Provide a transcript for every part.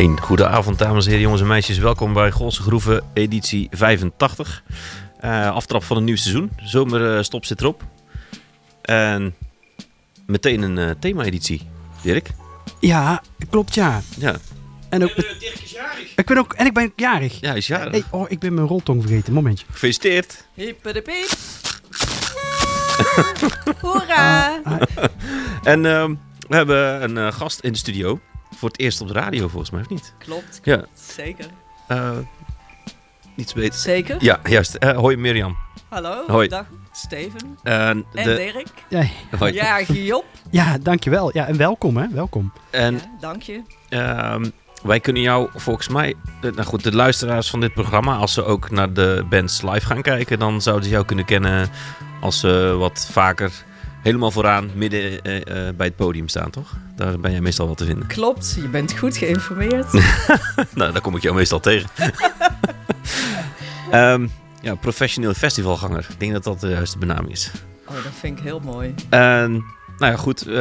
Een goede avond, dames en heren, jongens en meisjes. Welkom bij Golse Groeven, editie 85. Uh, aftrap van een nieuw seizoen. Zomerstop zit erop. En meteen een uh, thema-editie, Dirk. Ja, klopt ja. Ja. En ook, Dirk is jarig. ik ben ook en ik ben jarig. Ja, hij is jarig. Hey, oh, ik ben mijn roltong vergeten. Momentje. Gefeliciteerd. Hippiedepiep. Hoera! En ehm, we hebben een eh, gast in de studio. Voor het eerst op de radio, volgens mij, of niet? Klopt, Ja. Zeker. Eh iets beter. Zeker. Ja, juist. Eh, hoi Mirjam. Hallo, Hoi. dag Steven. En En de, Dirk. Ja, hoi. Ja, Giop. ja, dankjewel. Ja, en welkom hè. Welkom. En Ja, dank je. Ehm, wij kunnen jou volgens mij, eh, nou goed, de luisteraars van dit programma, als ze ook naar de bands live gaan kijken, dan zouden ze jou kunnen kennen als ze wat vaker helemaal vooraan midden eh, eh, bij het podium staan, toch? Daar ben jij meestal wel te vinden. Klopt, je bent goed geïnformeerd. nou, daar kom ik jou meestal tegen. Ehm, ja, professioneel festivalganger. Ik denk dat dat de juiste benaming is. Oh, dat vind ik heel mooi. Nou ja, goed. eh,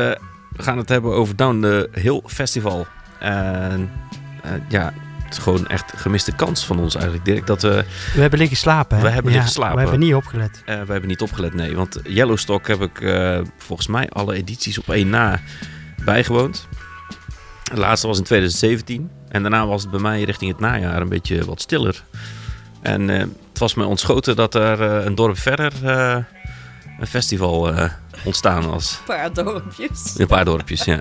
we gaan het hebben over Down the Hill Festival. En ja, gewoon echt een gemiste kans van ons eigenlijk, Dirk. Dat we, We hebben liggen slapen hè. We hebben Ja, liggen slapen. We hebben niet opgelet. eh, we hebben niet opgelet, nee. Want Yellowstock heb ik eh, volgens mij alle edities op één na bijgewoond. De laatste was in 2017. En daarna was het bij mij richting het najaar een beetje wat stiller. En eh, het was me ontschoten dat er eh, een dorp verder eh, een festival eh, ontstaan was. Een paar dorpjes. Een paar dorpjes, ja.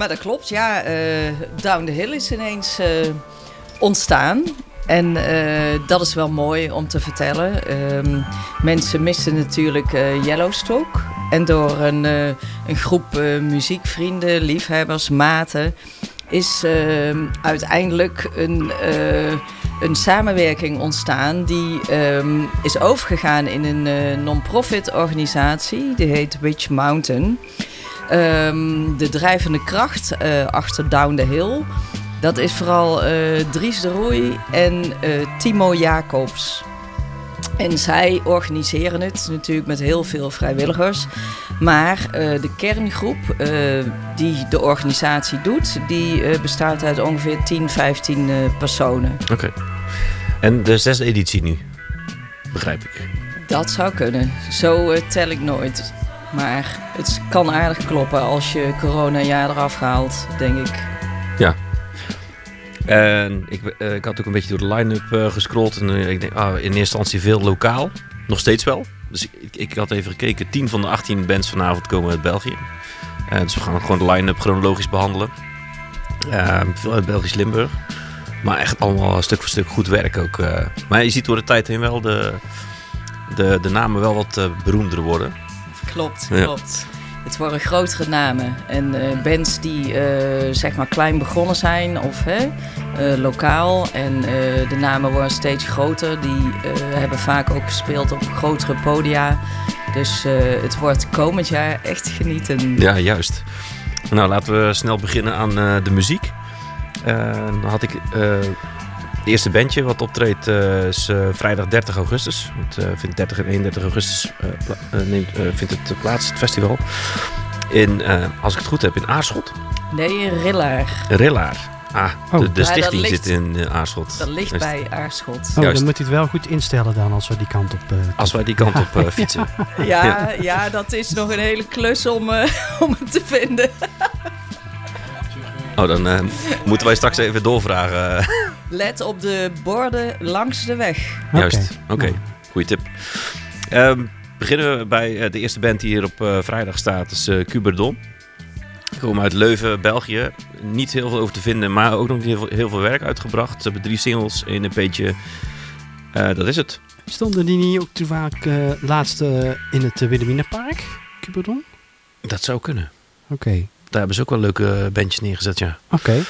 Maar dat klopt, ja. eh, Down the Hill is ineens eh, ontstaan. En eh, dat is wel mooi om te vertellen. Ehm, mensen misten natuurlijk Yellowstock. En door een, een groep muziekvrienden, liefhebbers, maten... is eh, uiteindelijk een, een samenwerking ontstaan... die ehm, is overgegaan in een non-profit organisatie. Die heet Witch Mountain... Ehm, de drijvende kracht eh, achter Down the Hill. Dat is vooral eh, Dries de Roei en eh, Timo Jacobs. En zij organiseren het natuurlijk met heel veel vrijwilligers. Maar de kerngroep die de organisatie doet, die bestaat uit ongeveer 10, 15 eh, personen. Oké. En de zesde editie nu, begrijp ik. Dat zou kunnen. Zo tel ik nooit. Maar het kan aardig kloppen als je corona-jaar eraf haalt, denk ik. En ik, eh, ik had ook een beetje door de line-up gescrolld. En eh, ik denk, ah, in eerste instantie veel lokaal. Nog steeds wel. Dus ik, ik had even gekeken. 10 van de 18 bands vanavond komen uit België. Dus we gaan gewoon de line-up chronologisch behandelen. Eh, veel uit Belgisch Limburg. Maar echt allemaal stuk voor stuk goed werk ook. Maar je ziet door de tijd heen wel de, de, de namen wel wat beroemder worden. Klopt, Ja. klopt. Het worden grotere namen. En eh, bands die eh, zeg maar klein begonnen zijn of hè, eh, lokaal. En de namen worden steeds groter. Die hebben vaak ook gespeeld op grotere podia. Dus het wordt komend jaar echt genieten. Ja, juist. Nou, laten we snel beginnen aan de muziek. Dan had ik het eerste bandje wat optreedt eh, is eh, vrijdag 30 augustus. Het eh, vindt 30 en 31 augustus pla- neemt, eh, vindt het plaats, het festival. In, eh, als ik het goed heb, in Aarschot. Nee, Rillaar. Rillaar. Ah, Oh. de, de dat stichting ligt- zit in Aarschot. Dat ligt Juist. bij Aarschot. Oh, Juist. dan moet u het wel goed instellen dan als we die kant op... eh, Als wij die kant op fietsen. Ja, ja, dat is nog een hele klus om, eh, om het te vinden. Oh, dan eh, moeten wij straks even doorvragen. Let op de borden langs de weg. Juist, oké. Nou, Goeie tip. Ehm, beginnen we bij eh, de eerste band die hier op eh, vrijdag staat, is eh Cuberdon. Komen uit Leuven, België. Niet heel veel over te vinden, maar ook nog heel veel, heel veel werk uitgebracht. Ze hebben drie singles, één EP'tje. Eh dat is het. Stonden die niet ook te vaak eh, laatst in het uh, Wilhelminapark? Cupidon? Dat zou kunnen. Oké. Daar hebben ze ook wel leuke bandjes neergezet, ja. Oké.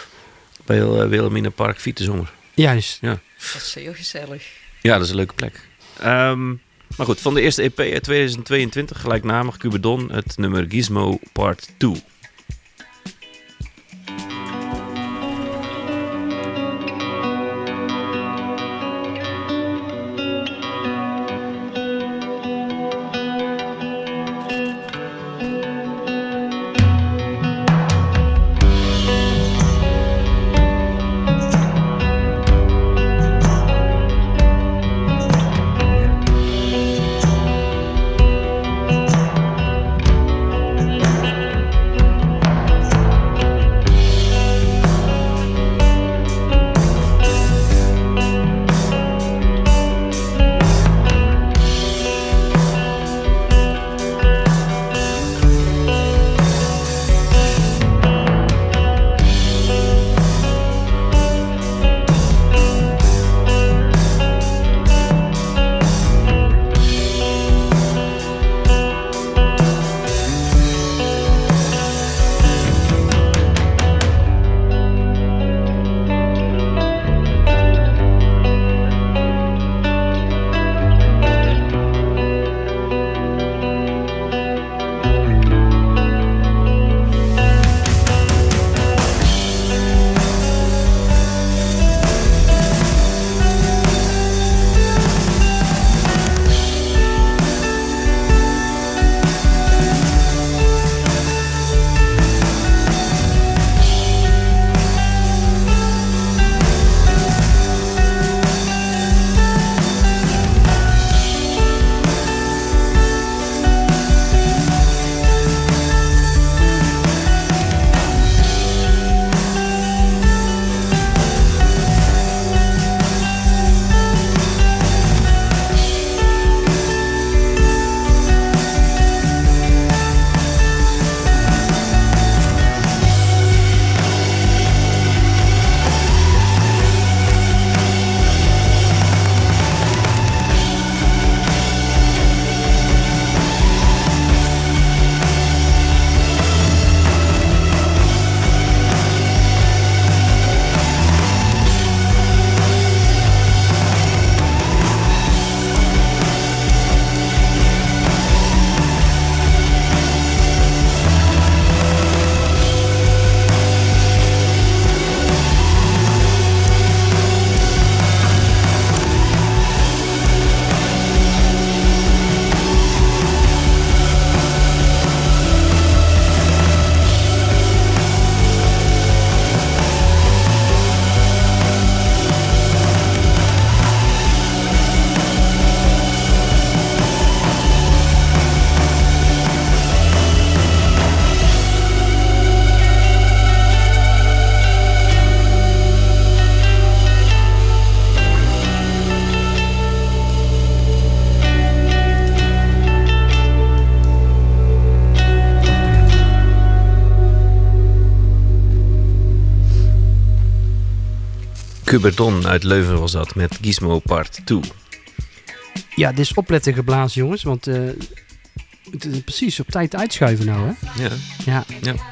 Uh, Wilhelmina Park, Vietenzomer. Juist. Ja. Dat is heel gezellig. Ja, dat is een leuke plek. Ehm, maar goed, van de eerste EP uit 2022, gelijknamig Cuberdon, het nummer Gizmo Part 2. Cuberdon uit Leuven was dat, met Gizmo Part 2. Ja, dit is opletten geblazen, jongens. Want eh, het is precies op tijd uitschuiven nou, hè? Ja, Ja. Ja.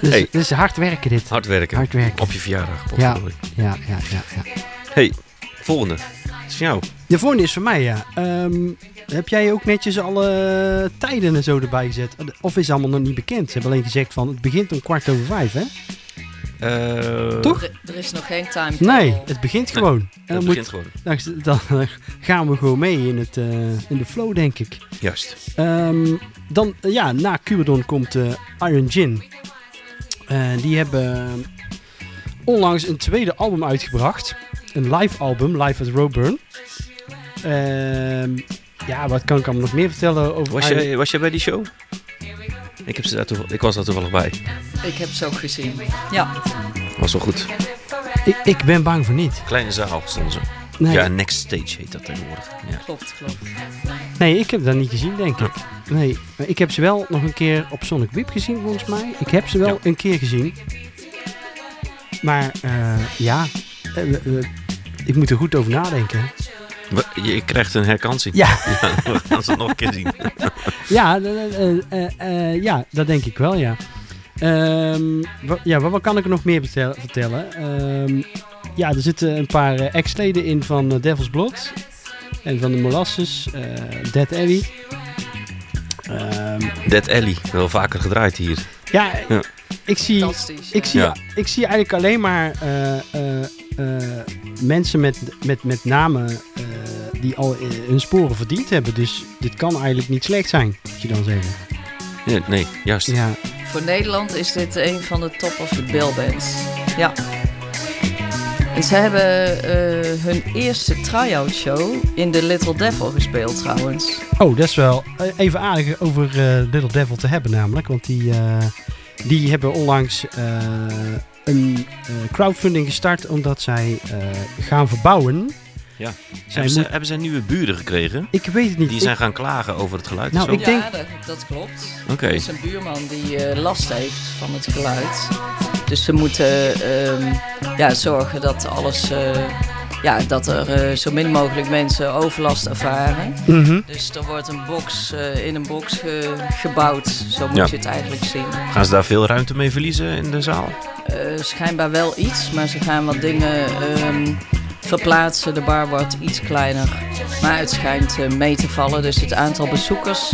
Dus, Hey. is hard werken, dit. hard werken. Hard werken. Op je verjaardag. Ja. Ja, ja, ja, ja. Hey, volgende. Dat is van jou. De volgende is voor mij, ja. Ehm, heb jij ook netjes alle tijden en zo erbij gezet? Of is allemaal nog niet bekend? Ze hebben alleen gezegd van het begint om kwart over vijf, hè? Eh, Toch? Er, er is nog geen time Nee, het begint gewoon. Het dan, begint moet, gewoon. dan, dan gaan we gewoon mee in, het, eh, in de flow, denk ik. Juist. Ehm, dan, eh, ja, na Cuberdon komt eh, Iron Gin. Die hebben onlangs een tweede album uitgebracht. Een live album, Live at Roburn. Ehm, ja, wat kan ik allemaal nog meer vertellen over Was Iron- jij, was jij bij die show? Ik, heb ze daar toeval- ik was daar toevallig bij. Ik heb ze ook gezien. Ja, Was wel goed. Ik, ik ben bang voor niet. Kleine zaal stonden ze. Nee, Ja, Next Stage heet dat tegenwoordig. Ja. klopt, klopt. nee ik heb dat niet gezien, denk ik. Nee, maar ik heb ze wel nog een keer op Sonic Wip gezien, volgens mij. Ik heb ze wel Ja. een keer gezien. Maar eh, ja, eh, ik moet er goed over nadenken. Je krijgt een herkansing. Ja. we gaan ze nog een keer zien. Ja, eh, eh, eh, ja, dat denk ik wel, ja. Ehm, ja, wat, wat kan ik er nog meer vertel- vertellen? Ehm, ja, er zitten een paar ex-leden in van Devil's Blood. En van de Molasses, eh, Dead Alley. Ehm, Dead Alley, wel vaker gedraaid hier. ja, Ja. ik zie... Fantastisch. Ik zie, Ja. ik zie eigenlijk alleen maar eh, eh, eh, mensen met, met, met namen eh, die al eh, hun sporen verdiend hebben. Dus dit kan eigenlijk niet slecht zijn, moet je dan zeggen. Ja, nee, juist. Ja, Voor Nederland is dit een van de top of the bill bands. Ja. En ze hebben eh, hun eerste try-out show in de Little Devil gespeeld trouwens. Oh, dat is wel eh, even aardig over eh, Little Devil te hebben namelijk. Want die, eh, die hebben onlangs eh, een eh, crowdfunding gestart omdat zij eh, gaan verbouwen. Ja. Zij Hebben, ze, moet- hebben zij nieuwe buren gekregen? ik weet het niet. Die zijn gaan klagen over het geluid Nou, en zo? ik denk- Ja, dat, dat klopt. Oké. Er is een buurman die eh, last heeft van het geluid. Dus ze moeten ehm, ja, zorgen dat alles... eh, ja, dat er eh, zo min mogelijk mensen overlast ervaren. Mhm. Dus er wordt een box eh, in een box ge- gebouwd. Zo moet Ja. je het eigenlijk zien. Gaan ze daar veel ruimte mee verliezen in de zaal? Eh, schijnbaar wel iets, maar ze gaan wat dingen ehm, verplaatsen. De bar wordt iets kleiner. Maar het schijnt mee te vallen. Dus het aantal bezoekers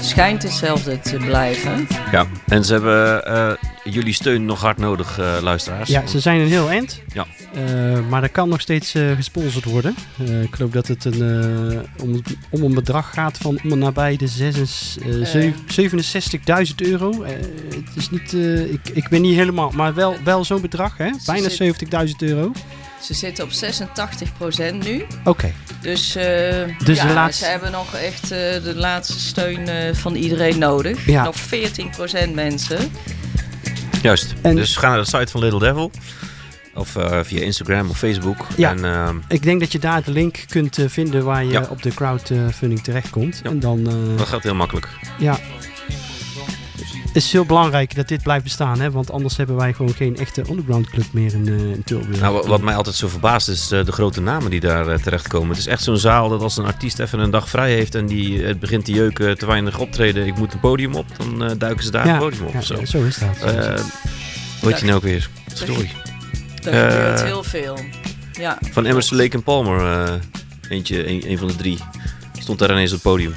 schijnt hetzelfde te blijven. Ja. En ze hebben eh, jullie steun nog hard nodig, eh, luisteraars. Ja, ze zijn een heel eind. Ja. Eh, maar er kan nog steeds eh, gesponsord worden. Eh, ik geloof dat het een, eh, om, om een bedrag gaat van om en nabij de zes- eh, zev- 67.000 euro. Eh, het is niet, eh, ik, ik ben niet helemaal, maar wel, wel zo'n bedrag, hè? Bijna zit- 70.000 euro. Ze zitten op 86% nu. Oké. Dus, eh, Dus ja, de laatste- ze hebben nog echt eh, de laatste steun eh, van iedereen nodig. Ja. Nog 14% mensen. Juist. En- Dus ga naar de site van Little Devil. Of eh, via Instagram of Facebook. Ja. En ehm, Ik denk dat je daar de link kunt eh, vinden waar je Ja. op de crowdfunding terechtkomt. Ja. En dan, eh, dat gaat heel makkelijk. ja. Het is heel belangrijk dat dit blijft bestaan, hè? want anders hebben wij gewoon geen echte underground club meer in, eh in Tilburg. Nou, wa- wat mij altijd zo verbaast is eh, de grote namen die daar eh, terechtkomen. Het is echt zo'n zaal dat als een artiest even een dag vrij heeft en die het begint te jeuken, te weinig optreden, ik moet een podium op, dan eh, duiken ze daar ja, het podium op ja, of zo. zo is dat. Zo is Eh dat. hoe heet je nou ook weer? Sorry. Er Eh, gebeurt heel veel. Ja, Van Emerson, Lake en Palmer, eh, eentje, een, een van de drie, stond daar ineens op het podium.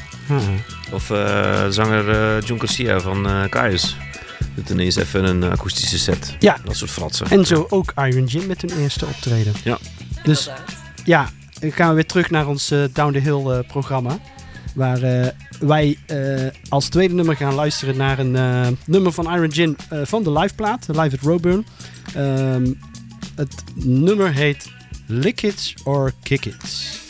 Of eh, zanger eh, John Garcia van eh Kaius. Doet ineens even een akoestische set. Ja. Dat soort fratsen. En zo ook Iron Gin met hun eerste optreden. Ja. Dus ja, dan gaan we weer terug naar ons Down the Hill programma. Waar eh, wij eh, als tweede nummer gaan luisteren naar een eh, nummer van Iron Gin eh, van de liveplaat, Live at Roburn. Ehm, het nummer heet Lick It or Kick It.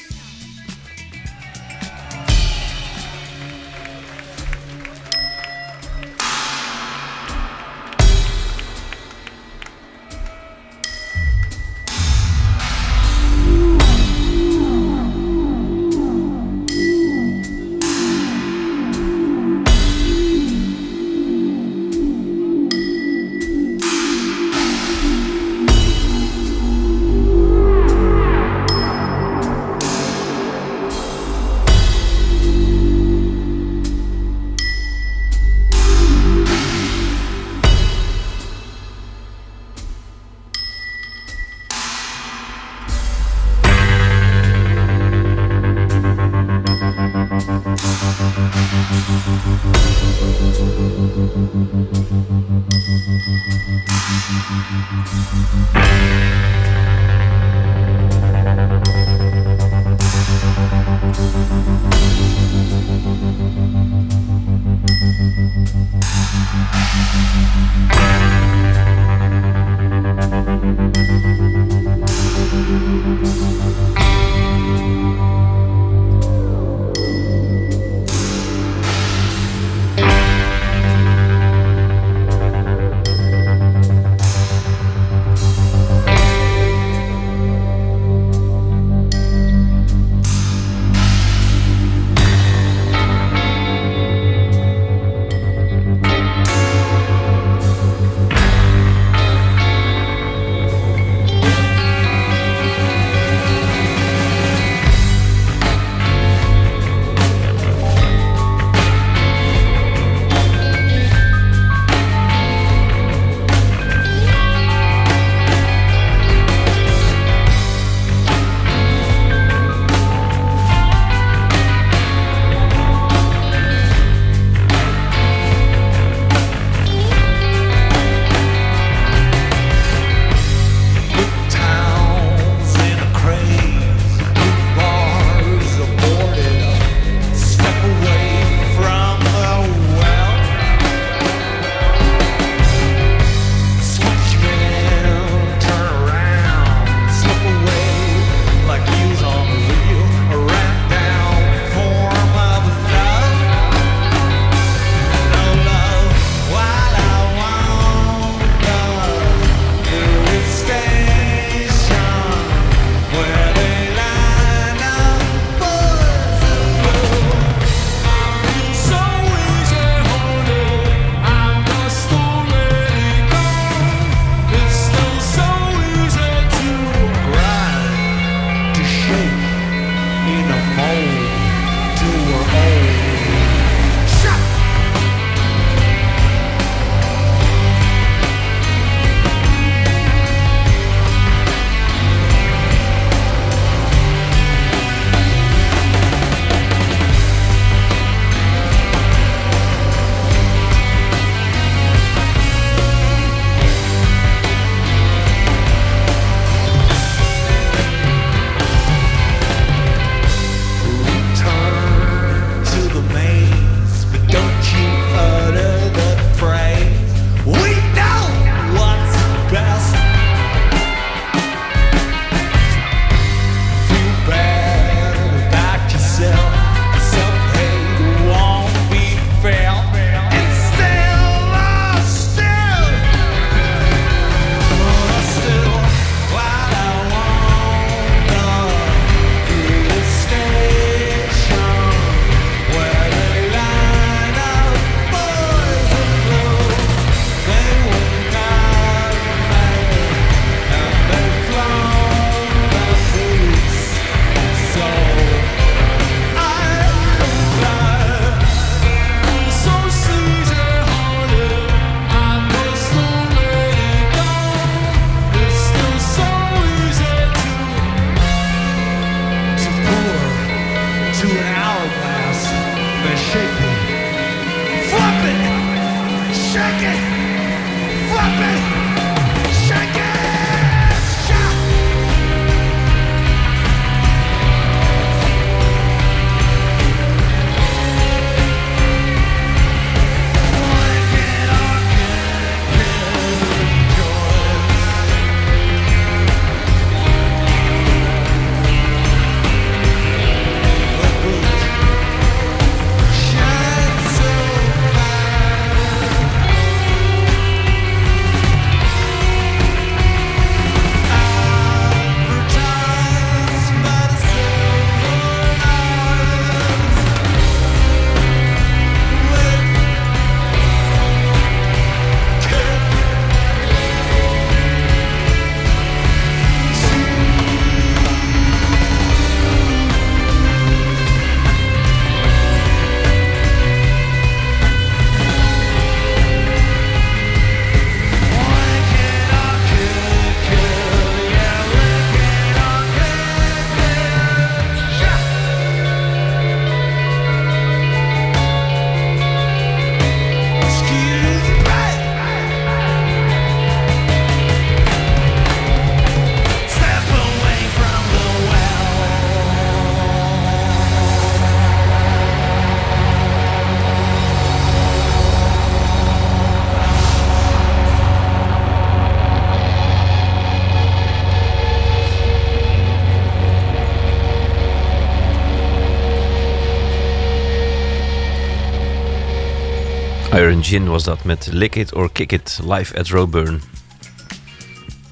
Gin was dat met Lick It or Kick It live at Roburn.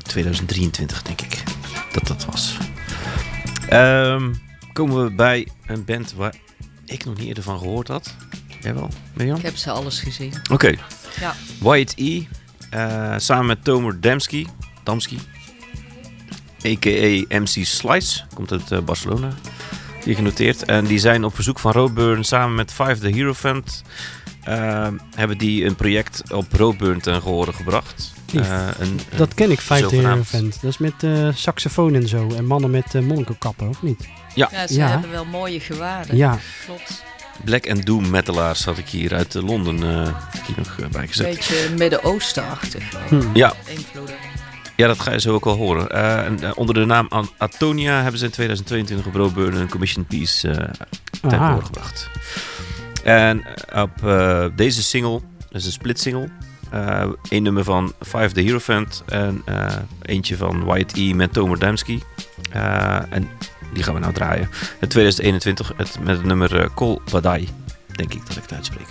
2023 denk ik dat dat was. Ehm, komen we bij een band waar ik nog niet eerder van gehoord had. Jij wel, Mirjam? Ik heb ze alles gezien. Oké. Ja. White E. eh, samen met Tomer Damski. Damski. A.k.a. MC Slice. Komt uit eh, Barcelona. Hier genoteerd. En die zijn op verzoek van Roadburn samen met Five the Hero Fund... eh, hebben die een project op Roadburn ten gehore gebracht. Eh, een, een- Dat ken ik, Hero zogenaamd- Event. Dat is met eh, saxofoon en zo. En mannen met uh, monnikenkappen, of niet? Ja, ze Ja. hebben wel mooie gewaden. Ja. Klopt. Black and Doom metalaars had ik hier uit Londen eh, hier nog bij Een gezet. beetje Midden-Oosten-achtig. Hm. Ja, Invloeden. Ja, dat ga je zo ook wel horen. En, onder de naam An- Atonia hebben ze in 2022 op Roadburn een commission piece eh ten gebracht. En eh, op eh, deze single, dat is een split single, eh één nummer van Five the Hero en eh, eentje van Wyatt E met Tomer Damski. En die gaan we nou draaien. In 2021 het, met het nummer Kol Badai, denk ik dat ik het uitspreek.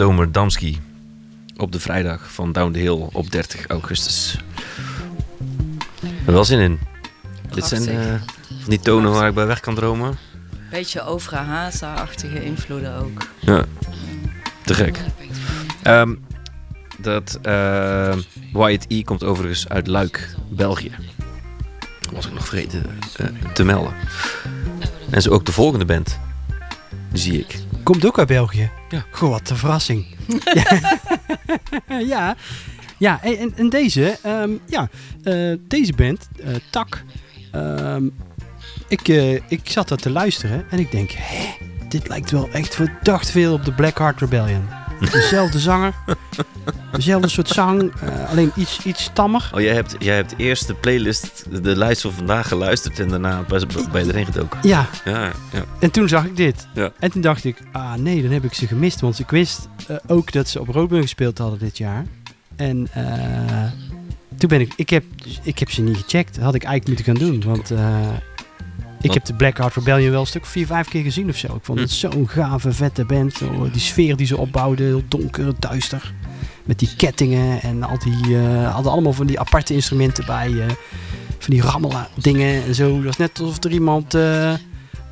Tomer Damski. Op de vrijdag van Down the Hill op 30 augustus. Er wel zin in. Dit zijn Prachtig. eh, van die tonen waar ik bij weg kan dromen. Beetje Overhaza-achtige invloeden ook. Ja, te gek. Ehm, dat eh White E komt overigens uit Luik, België. Dat was ik nog vergeten eh, te melden. En zo ook de volgende band. Zie ik. Komt ook uit België. Ja. Goh, wat een verrassing. ja. Ja, en, en- deze, ehm, ja, eh, deze band, eh, Tak. ehm, ik, eh, ik zat daar te luisteren en ik denk, hè, dit lijkt wel echt verdacht veel op de Black Heart Rebellion. Dezelfde zanger, dezelfde soort zang, alleen iets, iets tammer. Oh, jij hebt, jij hebt eerst de playlist, de, lijst van vandaag geluisterd en daarna bij, bij erin gedoken. Ja, Ja, ja. En toen zag ik dit. Ja. En toen dacht ik, ah nee, dan heb ik ze gemist. Want ik wist eh, ook dat ze op Roodburn gespeeld hadden dit jaar. En eh, toen ben ik, ik heb, ik heb ze niet gecheckt. Dat had ik eigenlijk moeten gaan doen. Want eh, ik heb de Black Heart Rebellion wel een stuk vier, vijf keer gezien of zo. Ik vond Hm. het zo'n gave, vette band. Zo, die sfeer die ze opbouwden, heel donker, duister. Met die kettingen en al die, eh, hadden allemaal van die aparte instrumenten bij. eh, van die rammelen dingen en zo. Dat was net alsof er iemand... eh,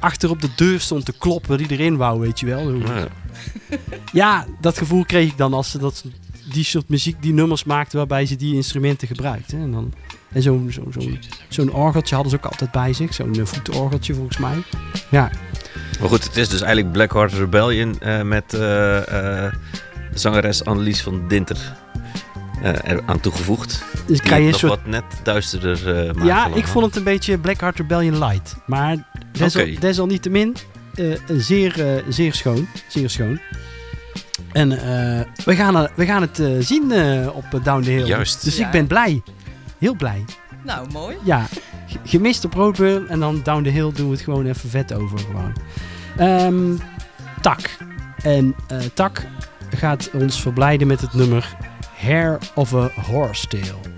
achter op de deur stond te kloppen die erin wou, weet je wel. Ja. Ja, dat gevoel kreeg ik dan als ze dat, die soort muziek, die nummers maakten waarbij ze die instrumenten gebruikten. En, dan, en zo'n zo, zo, zo'n orgeltje hadden ze ook altijd bij zich, zo'n voetenorgeltje volgens mij. Ja, Maar goed, het is dus eigenlijk Blackheart Rebellion met zangeres Annelies van Dinter eh er aan toegevoegd. dus krijg je nog soort... wat net duisterder eh maakt Ja, ik vond het een beetje Black Heart Rebellion light. Maar desal, desalniettemin eh, zeer, eh, zeer schoon. Zeer schoon. En eh, we, gaan, we gaan het eh, zien eh, op eh, Down the Hill. Juist. Dus Ja. ik ben blij. Heel blij. Nou, mooi. Ja, gemist op Roadburn en dan Down the Hill doen we het gewoon even vet over. Gewoon. Ehm, tak. En eh, Tak gaat ons verblijden met het nummer Hair of a Horse Tail.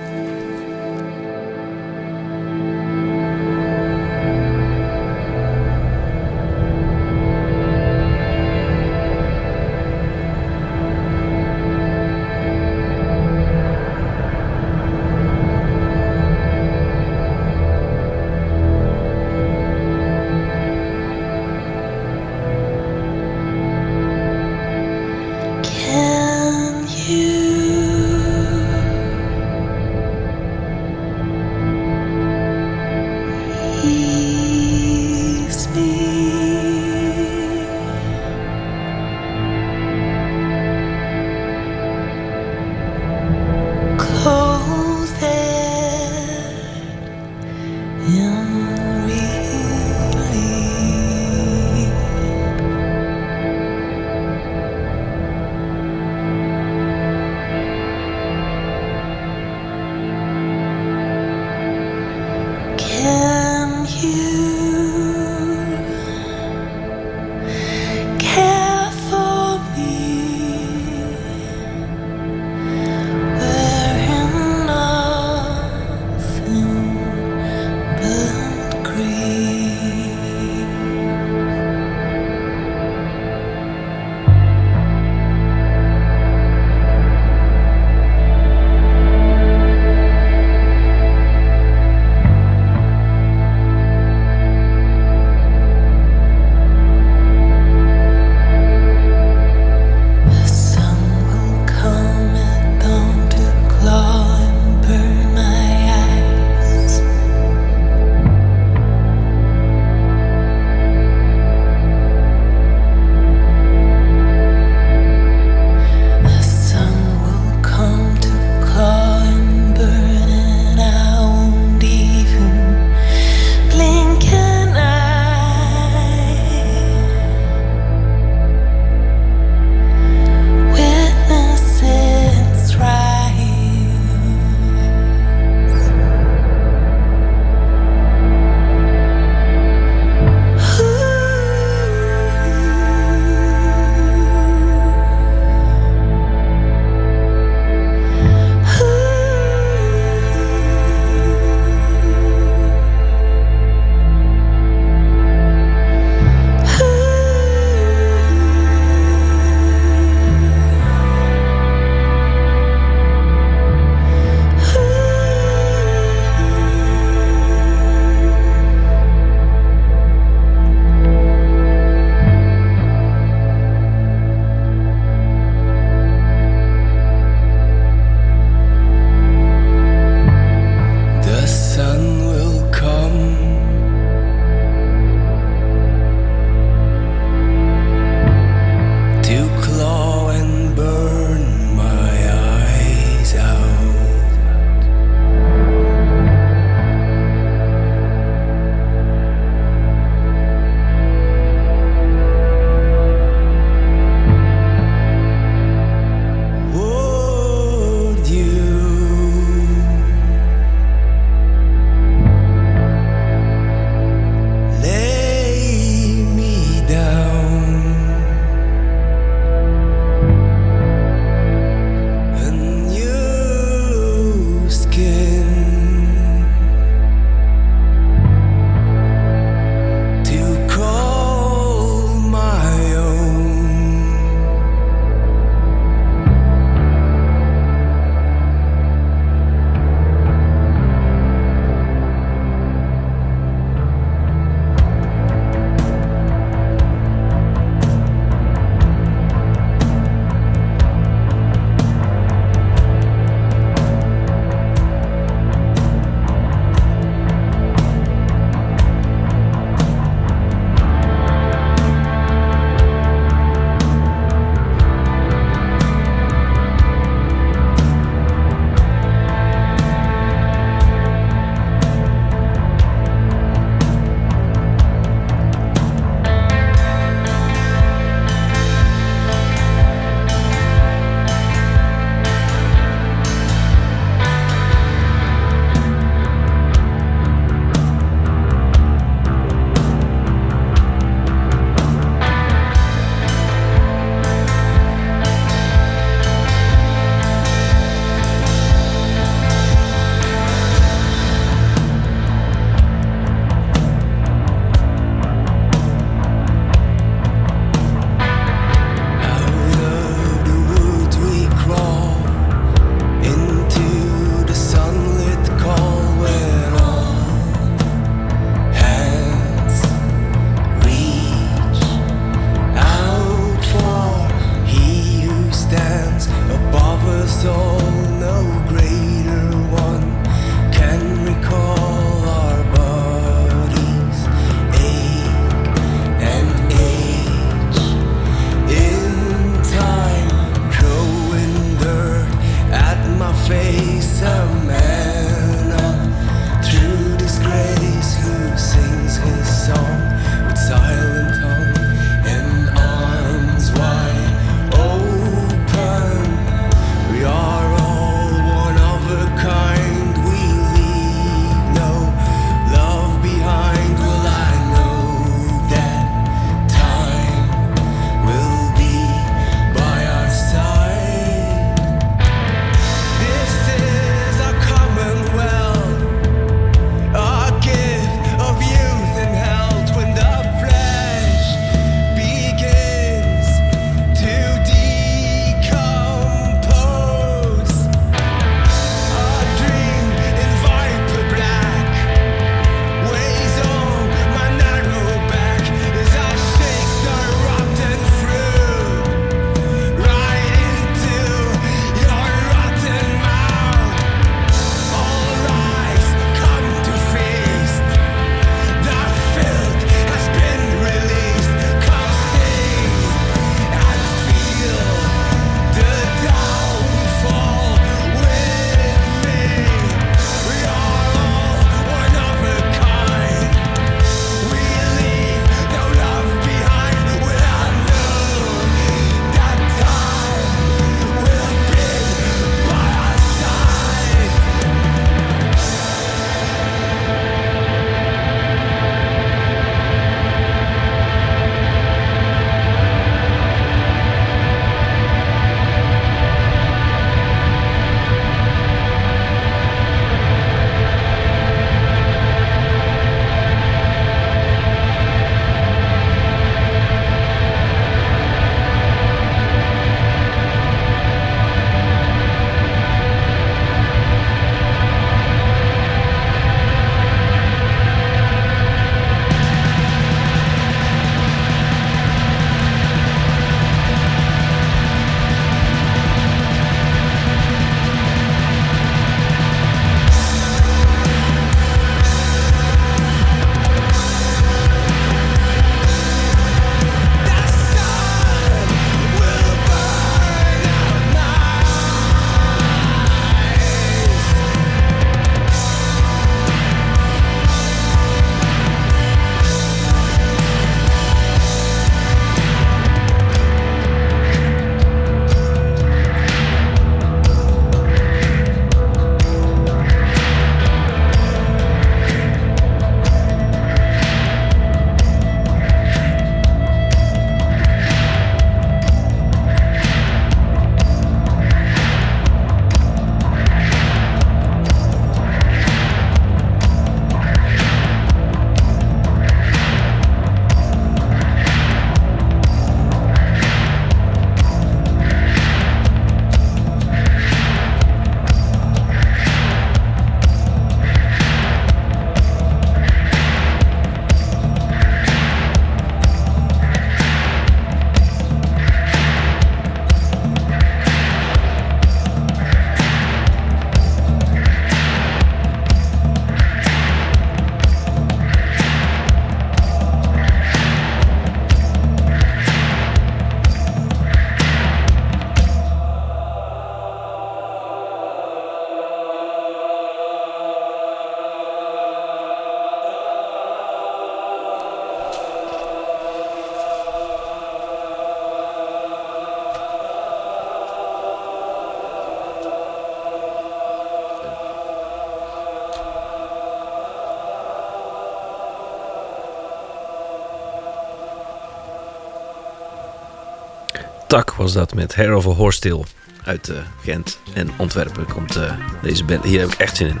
Tak was dat met Hair of a Horse Tail uit eh, Gent en Antwerpen komt eh, deze band. Hier heb ik echt zin in.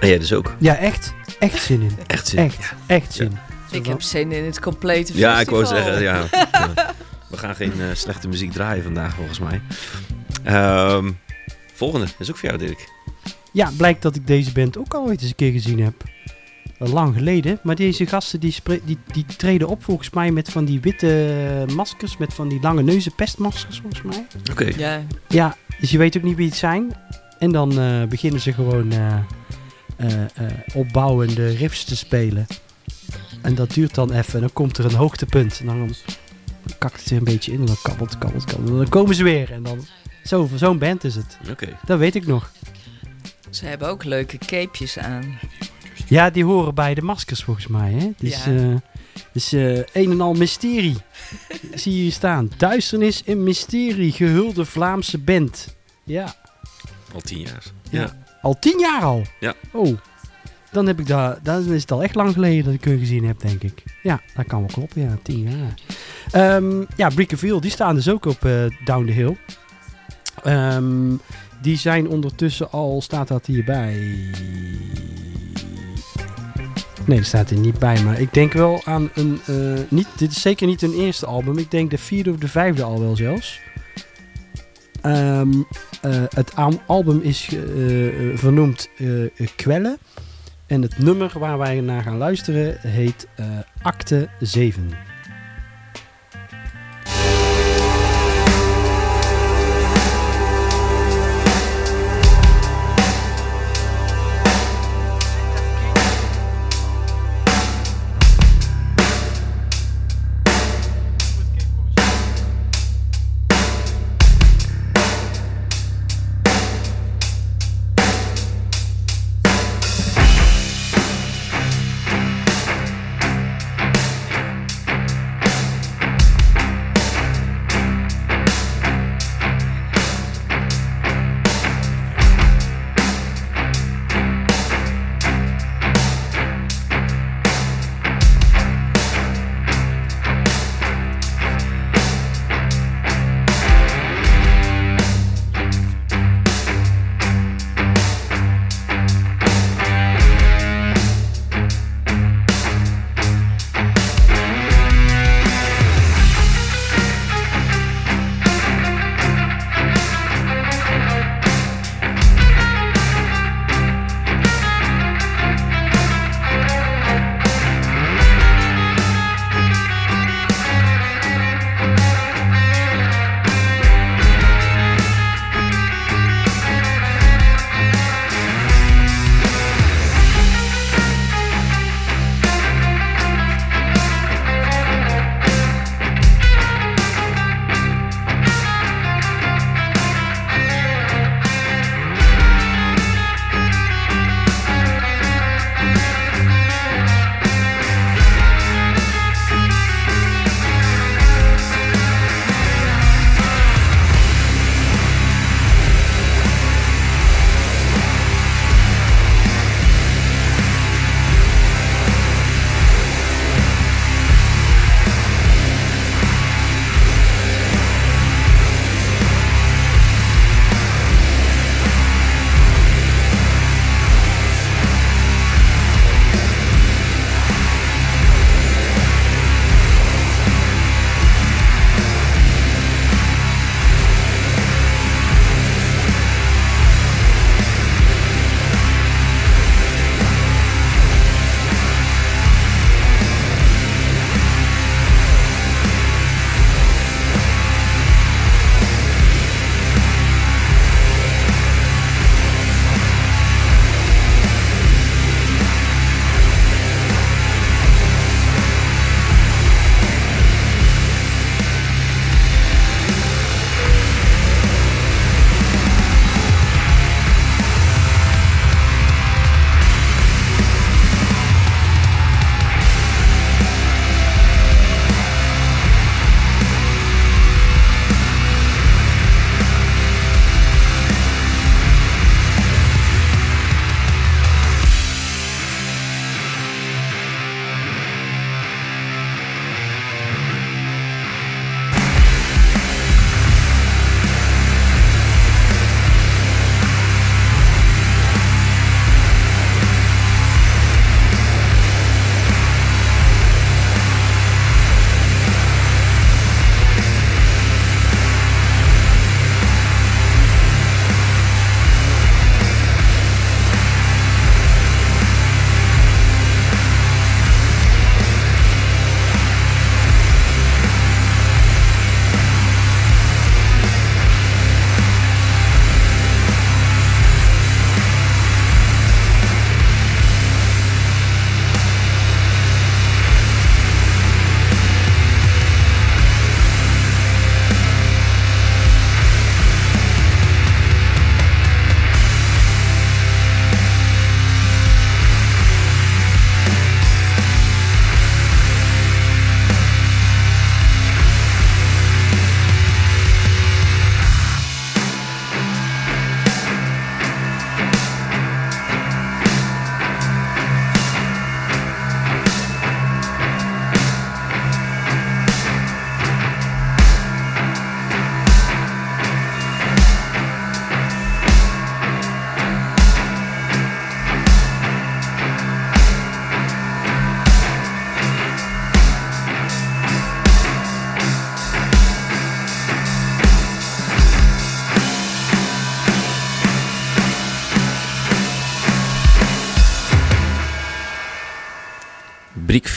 En jij dus ook? Ja, echt. Echt zin in. Echt zin in. Echt. Echt zin. Ik heb zin in het complete Ja, festival. ik wou zeggen, ja. ja. We gaan geen eh, slechte muziek draaien vandaag, volgens mij. Ehm, volgende is ook voor jou, Dirk. Ja, blijkt dat ik deze band ook al ooit eens een keer gezien heb. Al Lang geleden. Maar deze gasten die, die, die treden op volgens mij met van die witte maskers. Met van die lange neuzen pestmaskers volgens mij. Oké. Ja, Ja, dus je weet ook niet wie het zijn. En dan eh, beginnen ze gewoon eh, eh, eh, opbouwende riffs te spelen. En dat duurt dan even. En dan komt er een hoogtepunt. En dan kakt het er een beetje in. En dan kabbelt, kabbelt, kabbelt. En dan komen ze weer. En dan... Zo, zo'n band is het. Oké. Dat weet ik nog. ze hebben ook leuke capejes aan. Ja, die horen bij de maskers volgens mij. Hè? Dus, Ja. eh, dus eh, een en al mysterie. Zie je hier staan. Duisternis en mysterie. Gehulde Vlaamse band. Ja. Al tien jaar. Ja. Ja. Al tien jaar al? Ja. Oh. Dan, heb ik dat, dan is het al echt lang geleden dat ik hun gezien heb, denk ik. Ja, dat kan wel kloppen. Ja, tien jaar. Ehm ja, Brickerville, die staan dus ook op eh, Down the Hill. Ehm, die zijn ondertussen al, staat dat hierbij? Nee, dat staat er niet bij. Maar ik denk wel aan een, eh, niet, dit is zeker niet hun eerste album. Ik denk de vierde of de vijfde al wel zelfs. Ehm, eh, het album is eh, vernoemd Kwellen. En het nummer waar wij naar gaan luisteren heet Acte 7.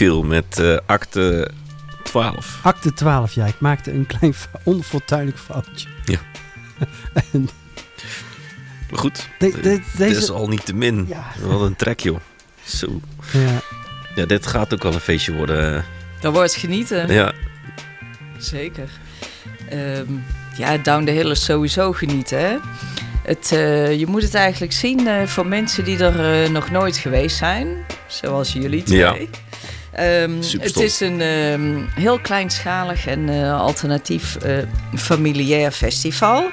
Viel met eh, acte 12. Acte 12, ja. Ik maakte een klein onfortuinlijk foutje. Ja. en Maar goed, de- eh, de- dit deze... is al niet te min. Ja. Wat een trek, joh. Zo. Ja. Ja, dit gaat ook wel een feestje worden. Dat wordt genieten. Ja, Zeker. Ehm, ja, Down the Hill is sowieso genieten. Hè? Het, eh, je moet het eigenlijk zien eh, voor mensen die er eh, nog nooit geweest zijn. Zoals jullie twee. Ja. Ehm, het is een ehm, heel kleinschalig en eh, alternatief eh, familiair festival.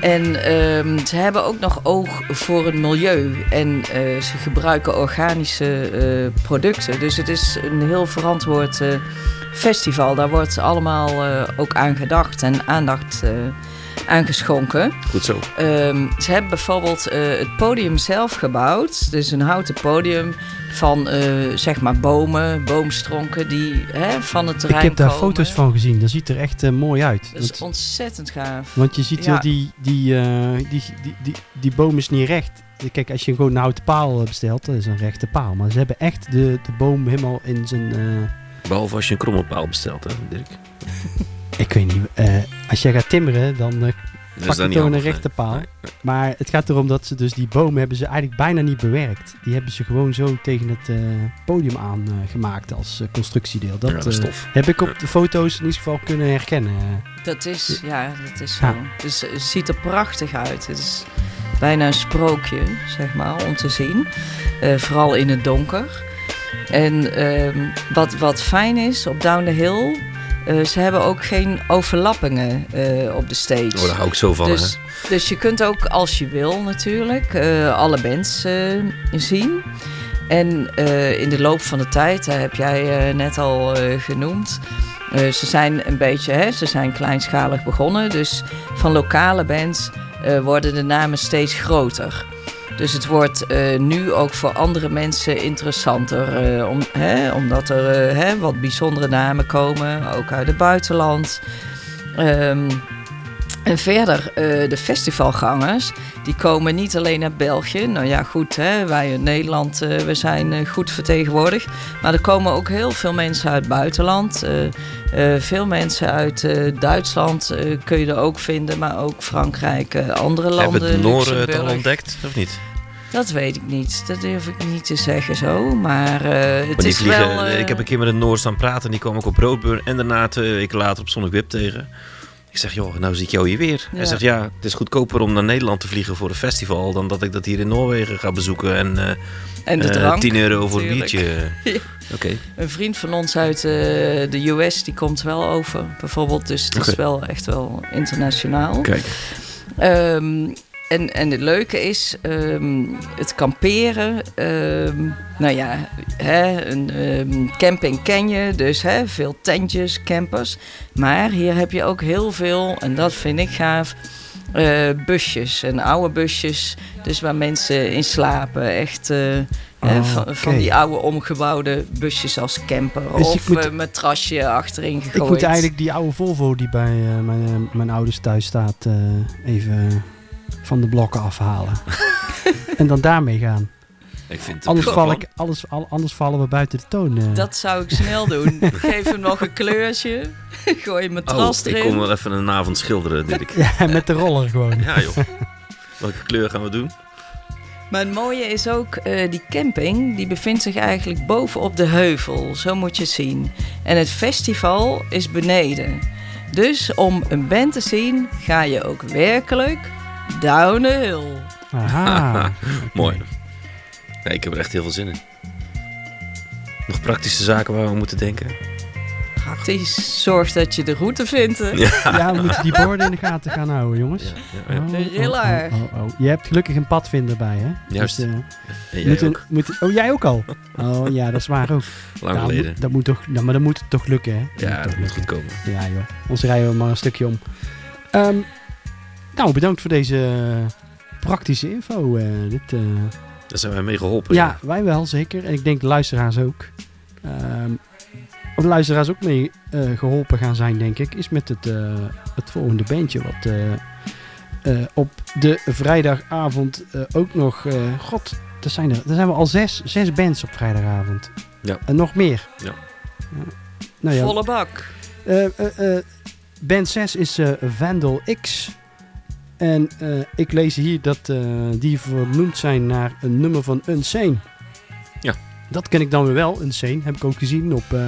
En ehm, ze hebben ook nog oog voor het milieu. En eh, ze gebruiken organische producten. Dus het is een heel verantwoord festival. Daar wordt allemaal ook aan gedacht en aandacht eh aangeschonken. goed zo. Ehm, ze hebben bijvoorbeeld eh, het podium zelf gebouwd. Dus een houten podium van eh, zeg maar bomen, boomstronken die hè, van het Ik terrein heb daar komen. foto's van gezien. Dat ziet er echt eh, mooi uit. Dat is Want, ontzettend gaaf. want je ziet Ja. wel, die, die, eh, die, die, die, die boom is niet recht. Kijk, als je gewoon een houten paal bestelt, dat is een rechte paal. Maar ze hebben echt de, de boom helemaal in zijn... eh, Behalve als je een krommelpaal bestelt, hè, Dirk. ik weet niet, eh, als jij gaat timmeren, dan eh, Dat pak je toch een rechte paal. Nee. Maar het gaat erom dat ze dus die bomen hebben ze eigenlijk bijna niet bewerkt. Die hebben ze gewoon zo tegen het eh, podium aangemaakt gemaakt als constructiedeel. Dat, ja, dat is eh, tof. heb ik op de foto's in ieder geval kunnen herkennen. Dat is, ja, dat is zo. Ja. Dus het ziet er prachtig uit. Het is bijna een sprookje, zeg maar, om te zien. Eh, vooral in het donker. En ehm, wat, wat fijn is op Down the Hill, eh, ze hebben ook geen overlappingen eh, op de stage. Oh, daar hou ik zo van, dus, dus je kunt ook, als je wil natuurlijk, eh, alle bands zien. En in de loop van de tijd, dat heb jij net al genoemd... ze zijn een beetje, hè, ze zijn kleinschalig begonnen. Dus van lokale bands worden de namen steeds groter. Dus het wordt eh, nu ook voor andere mensen interessanter. eh, om, hè, omdat er eh, hè, wat bijzondere namen komen, ook uit het buitenland. Ehm, en verder, eh, de festivalgangers, die komen niet alleen uit België. Nou ja, goed, hè, wij in Nederland, eh, we zijn eh, goed vertegenwoordigd. Maar er komen ook heel veel mensen uit het buitenland. Veel mensen uit Duitsland kun je er ook vinden, maar ook Frankrijk, andere landen. Hebben de Noren het al ontdekt, of niet? Dat weet ik niet. Dat durf ik niet te zeggen zo. Maar het Maar is vliegen, wel... Ik heb een keer met een Noor staan praten en die kwam ook op Roadburn en daarna twee weken later op Sonic tegen. Ik zeg, joh, nou zie ik jou hier weer. Hij zegt, ja, het is goedkoper om naar Nederland te vliegen voor een festival dan dat ik dat hier in Noorwegen ga bezoeken en eh, en de eh, drank. 10 euro voor een biertje. Ja. Een vriend van ons uit eh, de US, die komt wel over, bijvoorbeeld. Dus het is wel echt wel internationaal. kijk. Ehm, en, en het leuke is, ehm, het kamperen. ehm, nou ja, hè, een ehm, camping ken je, dus hè, veel tentjes, campers. Maar hier heb je ook heel veel, en dat vind ik gaaf, eh, busjes. En oude busjes, dus waar mensen in slapen. Echt... eh, Oh, van, van die oude omgebouwde busjes als camper. Dus of moet- eh, met trasje achterin gegooid. Ik moet eigenlijk die oude Volvo die bij mijn, mijn ouders thuis staat even van de blokken afhalen. en dan daarmee gaan. Ik vind het Anders, val ik, alles, al- anders vallen we buiten de toon. eh. Dat zou ik snel doen. Geef hem nog een kleurtje. Gooi je Oh, matras ik erin. kom wel even een avond schilderen, Dirk. Ja, met de roller gewoon. Ja, joh. Welke kleur gaan we doen? Maar het mooie is ook, eh, die camping die bevindt zich eigenlijk bovenop de heuvel. Zo moet je het zien. En het festival is beneden. Dus om een band te zien, ga je ook werkelijk down the hill. Aha. Mooi. Ja, ik heb er echt heel veel zin in. Nog praktische zaken waar we moeten denken? Praktisch, zorg dat je de route vindt. hè. Ja, we moeten die borden in de gaten gaan houden, jongens. Ja, ja, ja. Oh, De oh, riller. oh, oh, oh. Je hebt gelukkig een padvinder bij, hè? Juist. Dus, eh, En jij moet een- ook. moet- oh, jij ook al? Oh ja, dat is waar ook. Lang geleden. moet- dat moet toch, ja, maar dat moet toch lukken, hè? Ja, toch dat moet goed komen. Ja, joh. Ons rijden we maar een stukje om. Ehm, nou, bedankt voor deze praktische info. eh, dit, eh, Daar zijn wij mee geholpen. ja, wij wel, zeker. En ik denk de luisteraars ook. Ehm wat de luisteraars ook mee eh, geholpen gaan zijn, denk ik, is met het, eh, het volgende bandje. Wat eh, eh, op de vrijdagavond eh, ook nog. eh, God, er zijn, er, er zijn we al zes, zes bands op vrijdagavond. Ja. En nog meer. Ja. Nou ja, Volle bak. eh, eh, eh, band 6 is eh, Vandal X. En eh, ik lees hier dat eh, die vernoemd zijn naar een nummer van Unsane. Ja. Dat ken ik dan weer wel, Unsane. Heb ik ook gezien op eh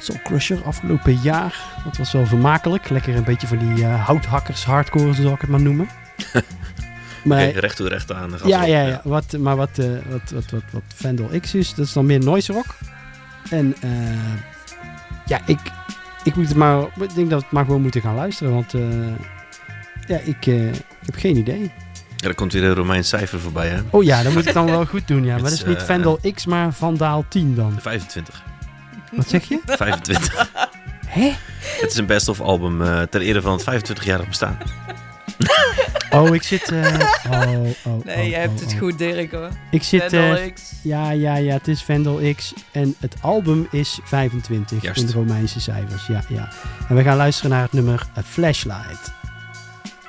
Soul Crusher afgelopen jaar. Dat was wel vermakelijk. Lekker een beetje van die houthakkers, hardcore, zal ik het maar noemen. maar, Oké, recht toe, recht aan. ja, ja, ja. Wat, maar wat, wat, wat, wat, wat Vandal X is, dat is dan meer noise rock. En ja, ik, ik, moet het maar, ik denk dat we het maar gewoon moeten gaan luisteren. Want ja, ik, eh, ik heb geen idee. Ja, er komt weer een Romeins cijfer voorbij, hè? Oh ja, dan moet ik dan wel goed doen. Ja. Maar dat is niet eh, Vandal X, maar Vandaal 10 dan. 25. Wat zeg je? 25. Hè? het is een best-of album eh, ter ere van het 25-jarig bestaan. Oh, ik zit... eh, oh, oh, Nee, oh, je hebt oh, het oh. goed, Dirk hoor. Ik zit... Vandal eh, X. ja, ja, ja, het is Vandal X. En het album is 25 Juist. in de Romeinse cijfers. Ja, ja. En we gaan luisteren naar het nummer A Flashlight.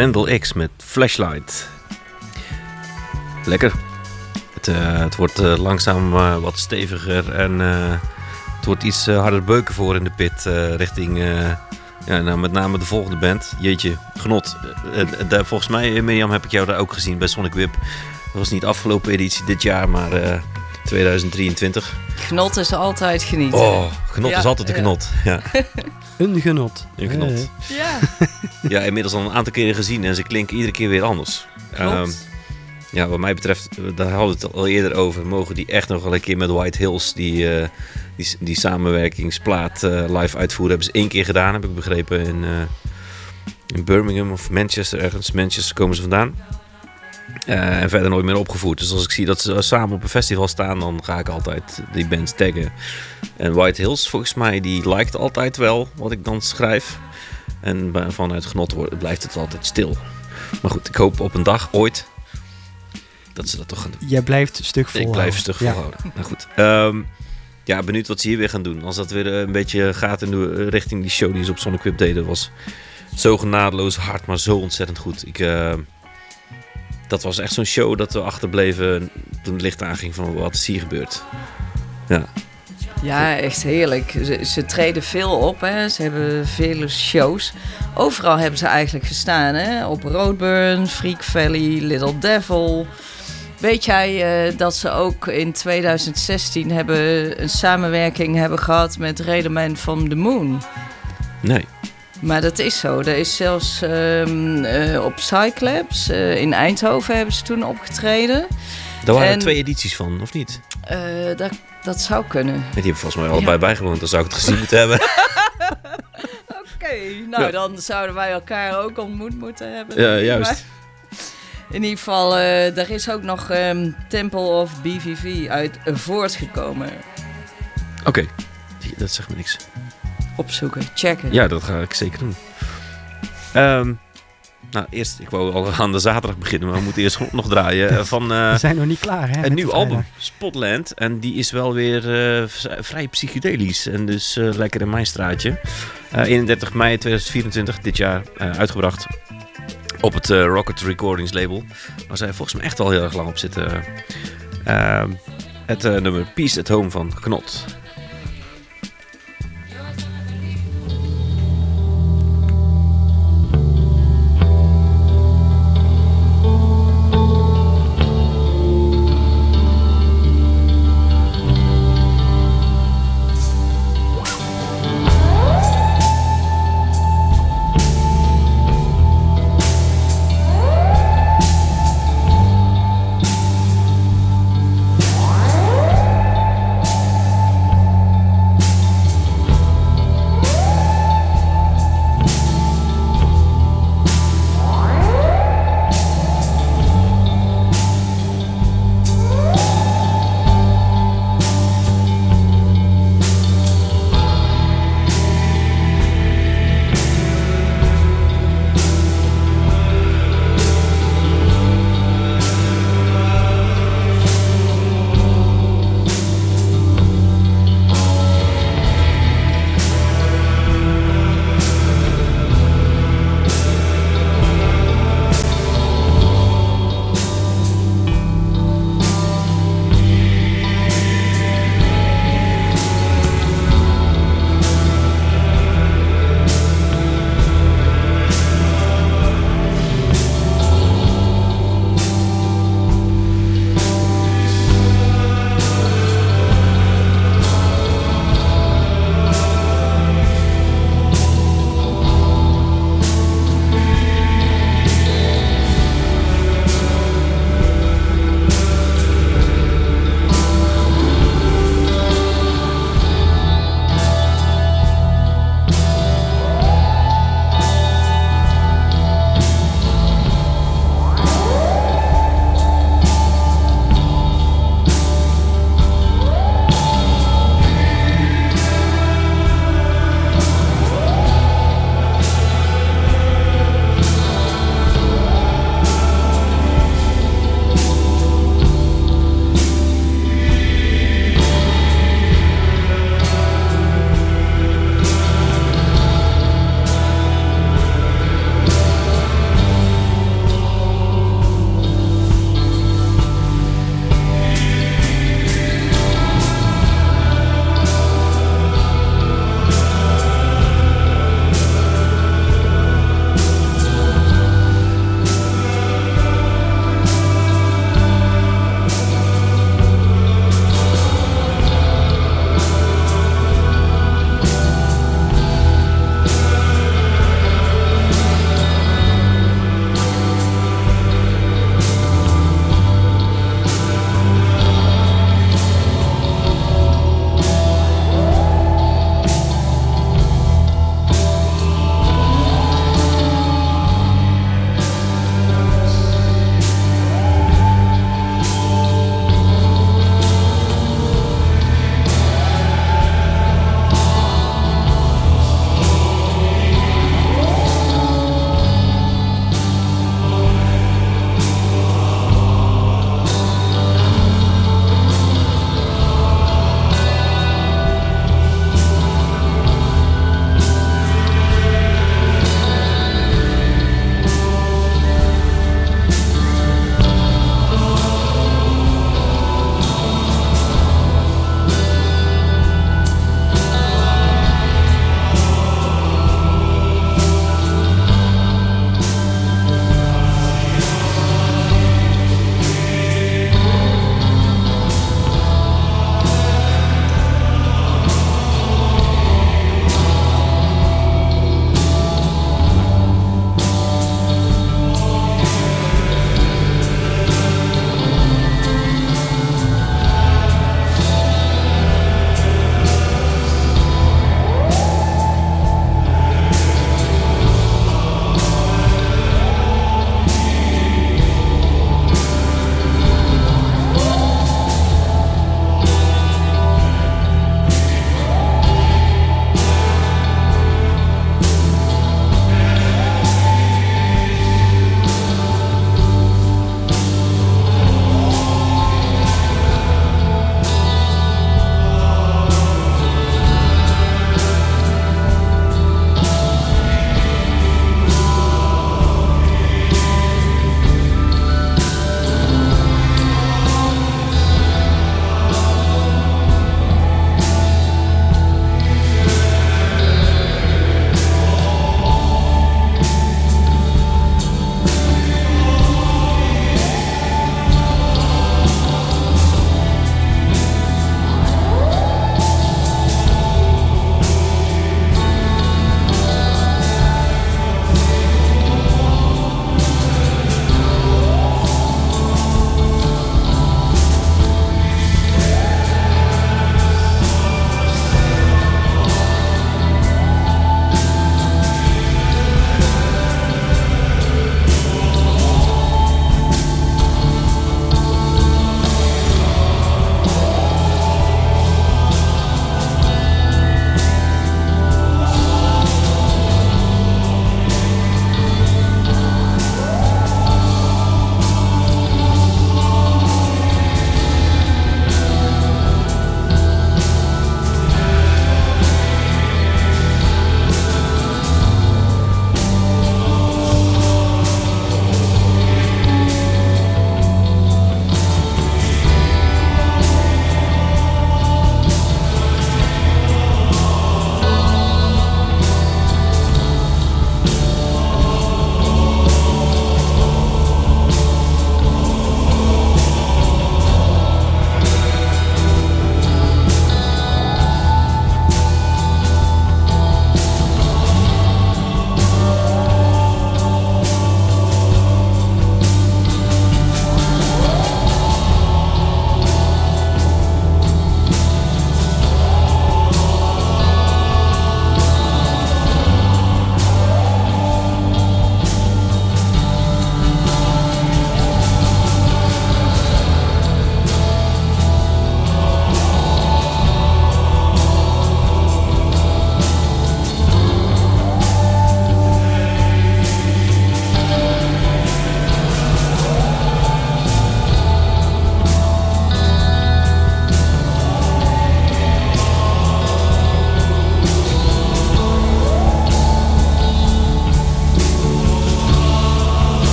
Vandal X met Flashlight. Lekker. Het, eh, het wordt eh, langzaam eh, wat steviger en het wordt iets harder beuken voor in de pit richting ja, nou, met name de volgende band. Jeetje, genot. Volgens mij, Mirjam, heb ik jou daar ook gezien bij Sonic Whip. Dat was niet afgelopen editie dit jaar, maar eh, 2023. Genot is altijd genieten. Oh, genot Ja, is altijd een ja. genot. Ja, Een genot. een genot. Ja, Ja, inmiddels al een aantal keren gezien en ze klinken iedere keer weer anders. klopt. Ehm, ja, wat mij betreft, eh, daar hadden we het al eerder over. Mogen die echt nog wel een keer met White Hills die, eh, die, die samenwerkingsplaat eh, live uitvoeren? Hebben ze één keer gedaan, heb ik begrepen, in, eh, in Birmingham of Manchester ergens. Manchester komen ze vandaan. Eh, en verder nooit meer opgevoerd. Dus als ik zie dat ze samen op een festival staan, dan ga ik altijd die bands taggen. En White Hills, volgens mij, die lijkt altijd wel wat ik dan schrijf. En bij- vanuit genot blijft het altijd stil. Maar goed, ik hoop op een dag, ooit, dat ze dat toch gaan doen. Jij blijft stug vol. Ik blijf stug volhouden. Nou goed. Ehm, ja, benieuwd wat ze hier weer gaan doen. Als dat weer eh, een beetje gaat in de eh, richting die show die ze op Sonic Whip deden. was zo genadeloos hard, maar zo ontzettend goed. Ik, eh, dat was echt zo'n show dat we achterbleven toen het licht aanging van wat is hier gebeurd. Ja, Ja, echt heerlijk. Ze, ze treden veel op, hè. ze hebben vele shows. Overal hebben ze eigenlijk gestaan. Hè. Op Roadburn, Freak Valley, Little Devil. Weet jij eh, dat ze ook in 2016 hebben een samenwerking hebben gehad met Redeman from the Moon? nee. Maar dat is zo. Er is zelfs ehm, eh, op Cyclops eh, in Eindhoven hebben ze toen opgetreden. Daar waren En- er twee edities van, of niet? Eh, dat, dat zou kunnen. Die hebben volgens mij allebei Ja. bijgewoond. Dan zou ik het gezien moeten hebben. Oké, nou Ja. dan zouden wij elkaar ook ontmoet moeten hebben. Ja, juist. Maar in ieder geval, er is ook nog ehm, Temple of BVV uit voortgekomen. Oké, dat zegt me niks. Opzoeken, checken. Ja, dat ga ik zeker doen. Ehm, nou, eerst, ik wou al aan de zaterdag beginnen, maar we moeten eerst nog draaien. eh, Van eh, We zijn nog niet klaar, hè? een nieuw album, Spotland. En die is wel weer eh, v- vrij psychedelisch en dus eh, lekker in mijn straatje. Eh 31 mei 2024, dit jaar, eh, uitgebracht op het Rocket Recordings label. Waar zij volgens mij echt al heel erg lang op zitten. Ehm, het eh, nummer Peace at Home van Knot.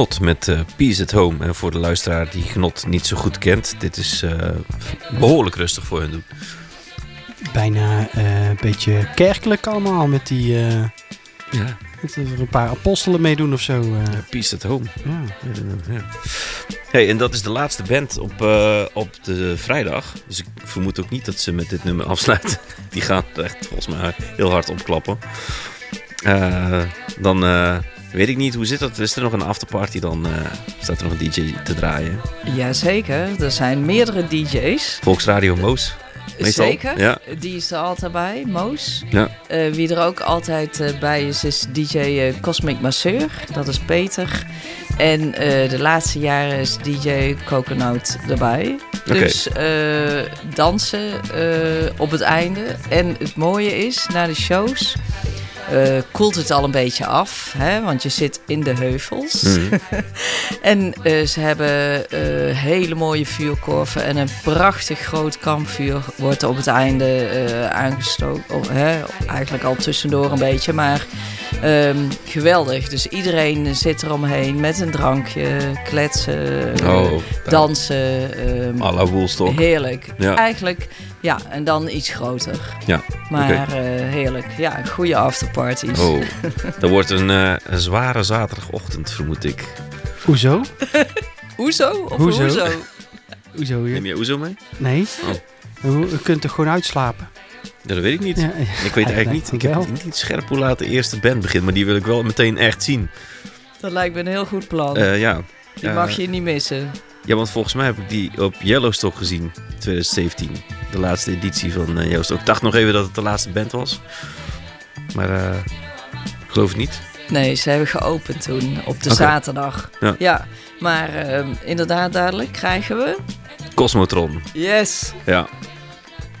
Genot met eh, Peace at Home. En voor de luisteraar die Genot niet zo goed kent, dit is eh, behoorlijk rustig voor hun doen. Bijna eh, een beetje kerkelijk allemaal met die... Ja, dat er een paar apostelen meedoen of zo. Peace at Home. ja. Ja. Hey, en dat is de laatste band op, op de vrijdag. Dus ik vermoed ook niet dat ze met dit nummer afsluiten. Die gaan echt volgens mij heel hard opklappen. Dan weet ik niet, hoe zit dat? Is er nog een afterparty? Dan eh, staat er nog een DJ te draaien. Jazeker, er zijn meerdere DJ's. Volksradio Moos. Meestal. Zeker, Ja. die is er altijd bij, Moos. Ja. Eh, wie er ook altijd eh, bij is, is DJ Cosmic Masseur. Dat is Peter. En de laatste jaren is DJ Coconut erbij. Dus dansen op het einde. En het mooie is, na de shows... eh, koelt het al een beetje af, hè? want je zit in de heuvels. Mhm. En eh, ze hebben eh, hele mooie vuurkorven en een prachtig groot kampvuur wordt op het einde aangestoken. Of, hè, eigenlijk al tussendoor een beetje, maar ehm, geweldig. Dus iedereen zit er omheen met een drankje, kletsen, eh, Oh, dansen. ehm, à la Woolstock. Heerlijk. Ja. Eigenlijk, ja, en dan iets groter. Ja, Maar eh, heerlijk. Ja, goede afterparties. Oh, dat wordt een, eh, een zware zaterdagochtend, vermoed ik. Hoezo? Hoezo? Of Hoezo? hoezo? Hoezo? Neem jij Oezo mee? Nee? Oh. Je je kunt er gewoon uitslapen. Ja, dat weet ik niet. Ja, Ik weet eigenlijk niet. Ik heb niet scherp hoe laat de eerste band begint, maar die wil ik wel meteen echt zien. Dat lijkt me een heel goed plan. Eh, ja. Die Eh, mag je niet missen. Ja, want volgens mij heb ik die op Yellowstock gezien, 2017. De laatste editie van eh, Yellowstock. Ik dacht nog even dat het de laatste band was. Maar eh, ik geloof het niet. Nee, ze hebben geopend toen op de zaterdag. Ja. maar ehm, inderdaad dadelijk krijgen we... Cosmotron. Yes! Ja.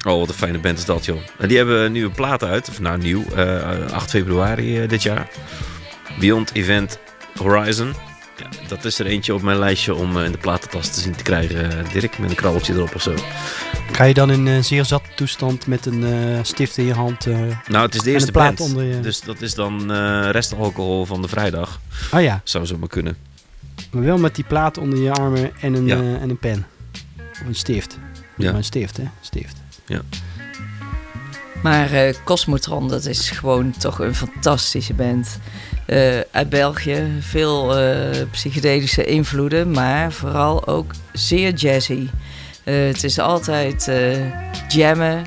Oh, wat een fijne band is dat, joh. En die hebben een nieuwe plaat uit. Of nou, nieuw. eh, 8 februari eh, dit jaar. Beyond Event Horizon. Ja, dat is er eentje op mijn lijstje om eh, in de platentas te zien te krijgen, Dirk. Met een krabbeltje erop of zo. Ga je dan in een zeer zat toestand met een stift in je hand? Nou, het is de eerste plaat band. onder je... Dus dat is dan eh restalcohol van de vrijdag. Oh ja, Zou zo maar kunnen. maar wel met die plaat onder je armen en een, Ja. en een pen. Of een stift. Ja. Maar een stift, hè? Stift. Maar eh, Cosmotron, dat is gewoon toch een fantastische band. Eh, uit België, veel eh, psychedelische invloeden, maar vooral ook zeer jazzy. Het is altijd jammen,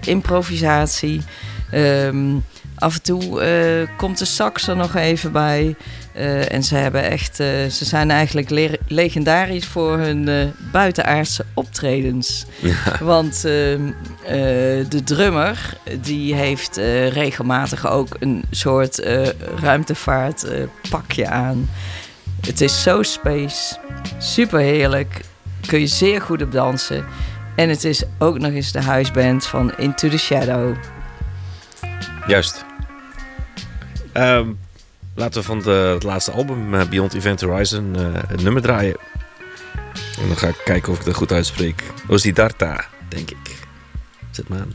improvisatie. Ehm, af en toe eh, komt de sax er nog even bij. Eh, en ze, hebben echt, eh, ze zijn eigenlijk le- legendarisch voor hun buitenaardse optredens. Want ehm, eh, de drummer die heeft regelmatig ook een soort eh, ruimtevaart eh, pakje aan. Het is zo space, super heerlijk, kun je zeer goed op dansen. En het is ook nog eens de huisband van Into the Shadow. Juist. Ehm, laten we van het laatste album, eh, Beyond Event Horizon, eh, het nummer draaien. En dan ga ik kijken of ik dat goed uitspreek. Osidarta, denk ik. Zet maar aan.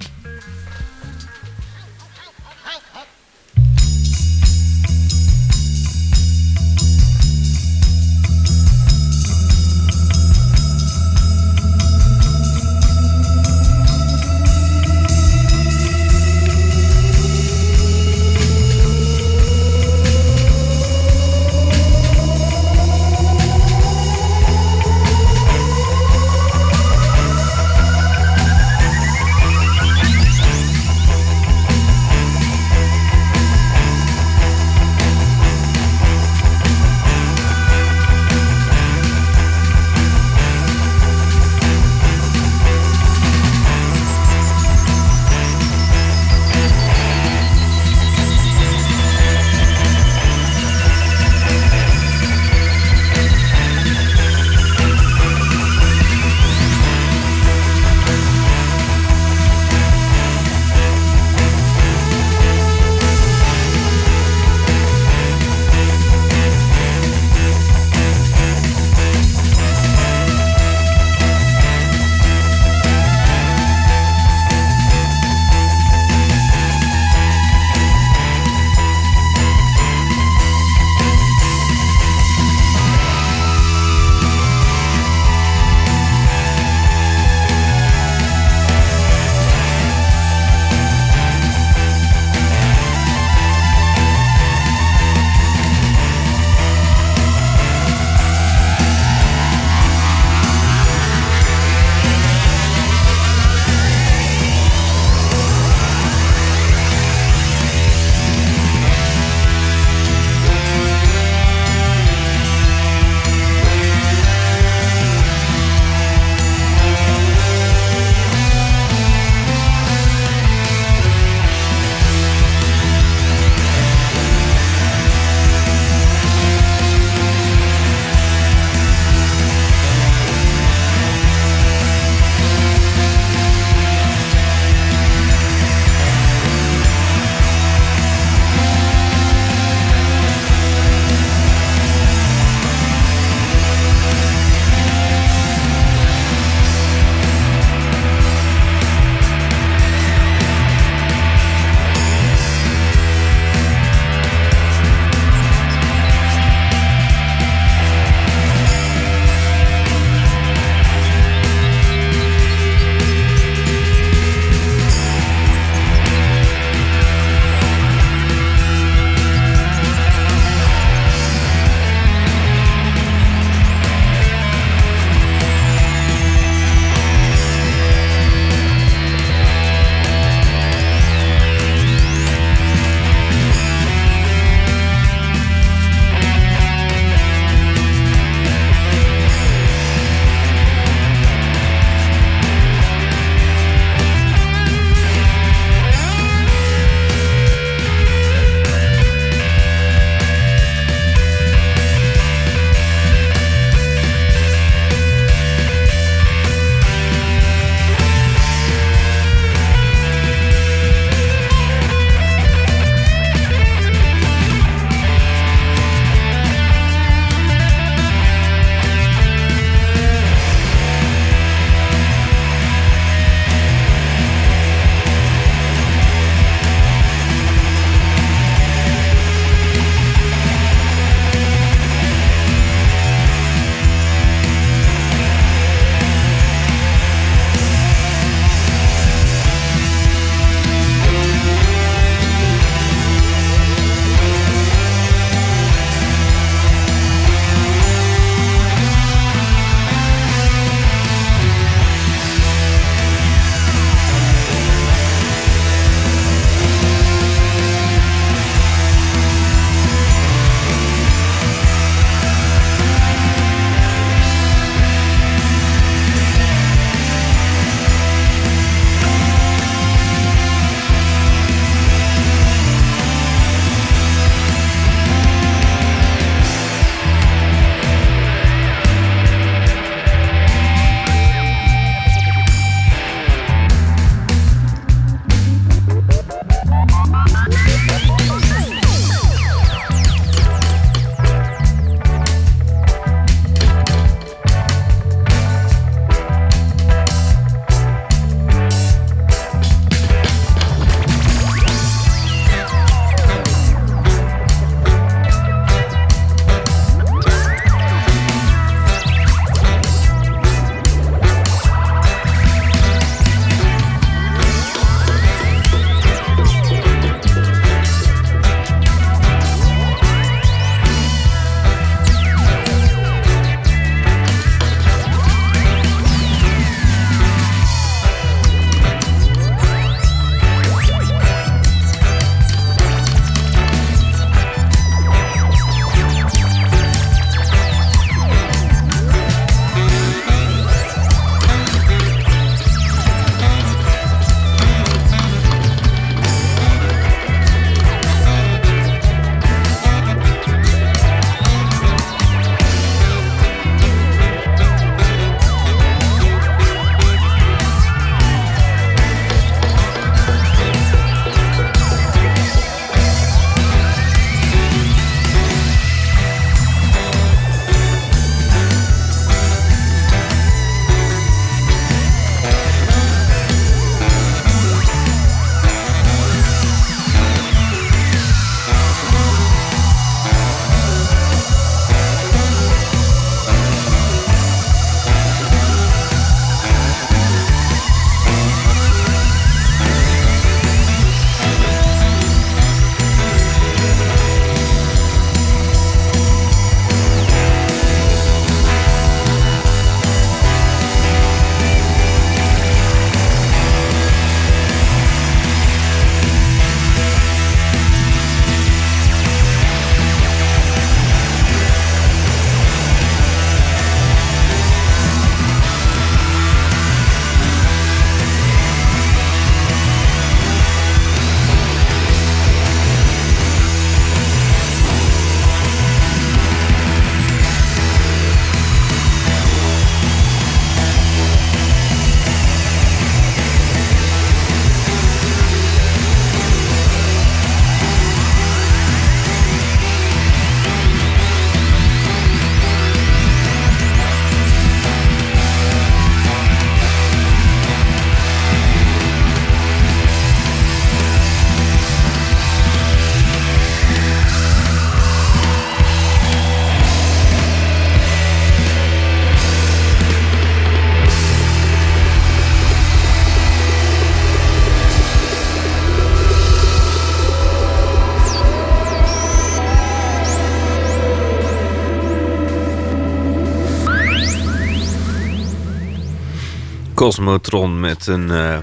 Cosmotron met een eh,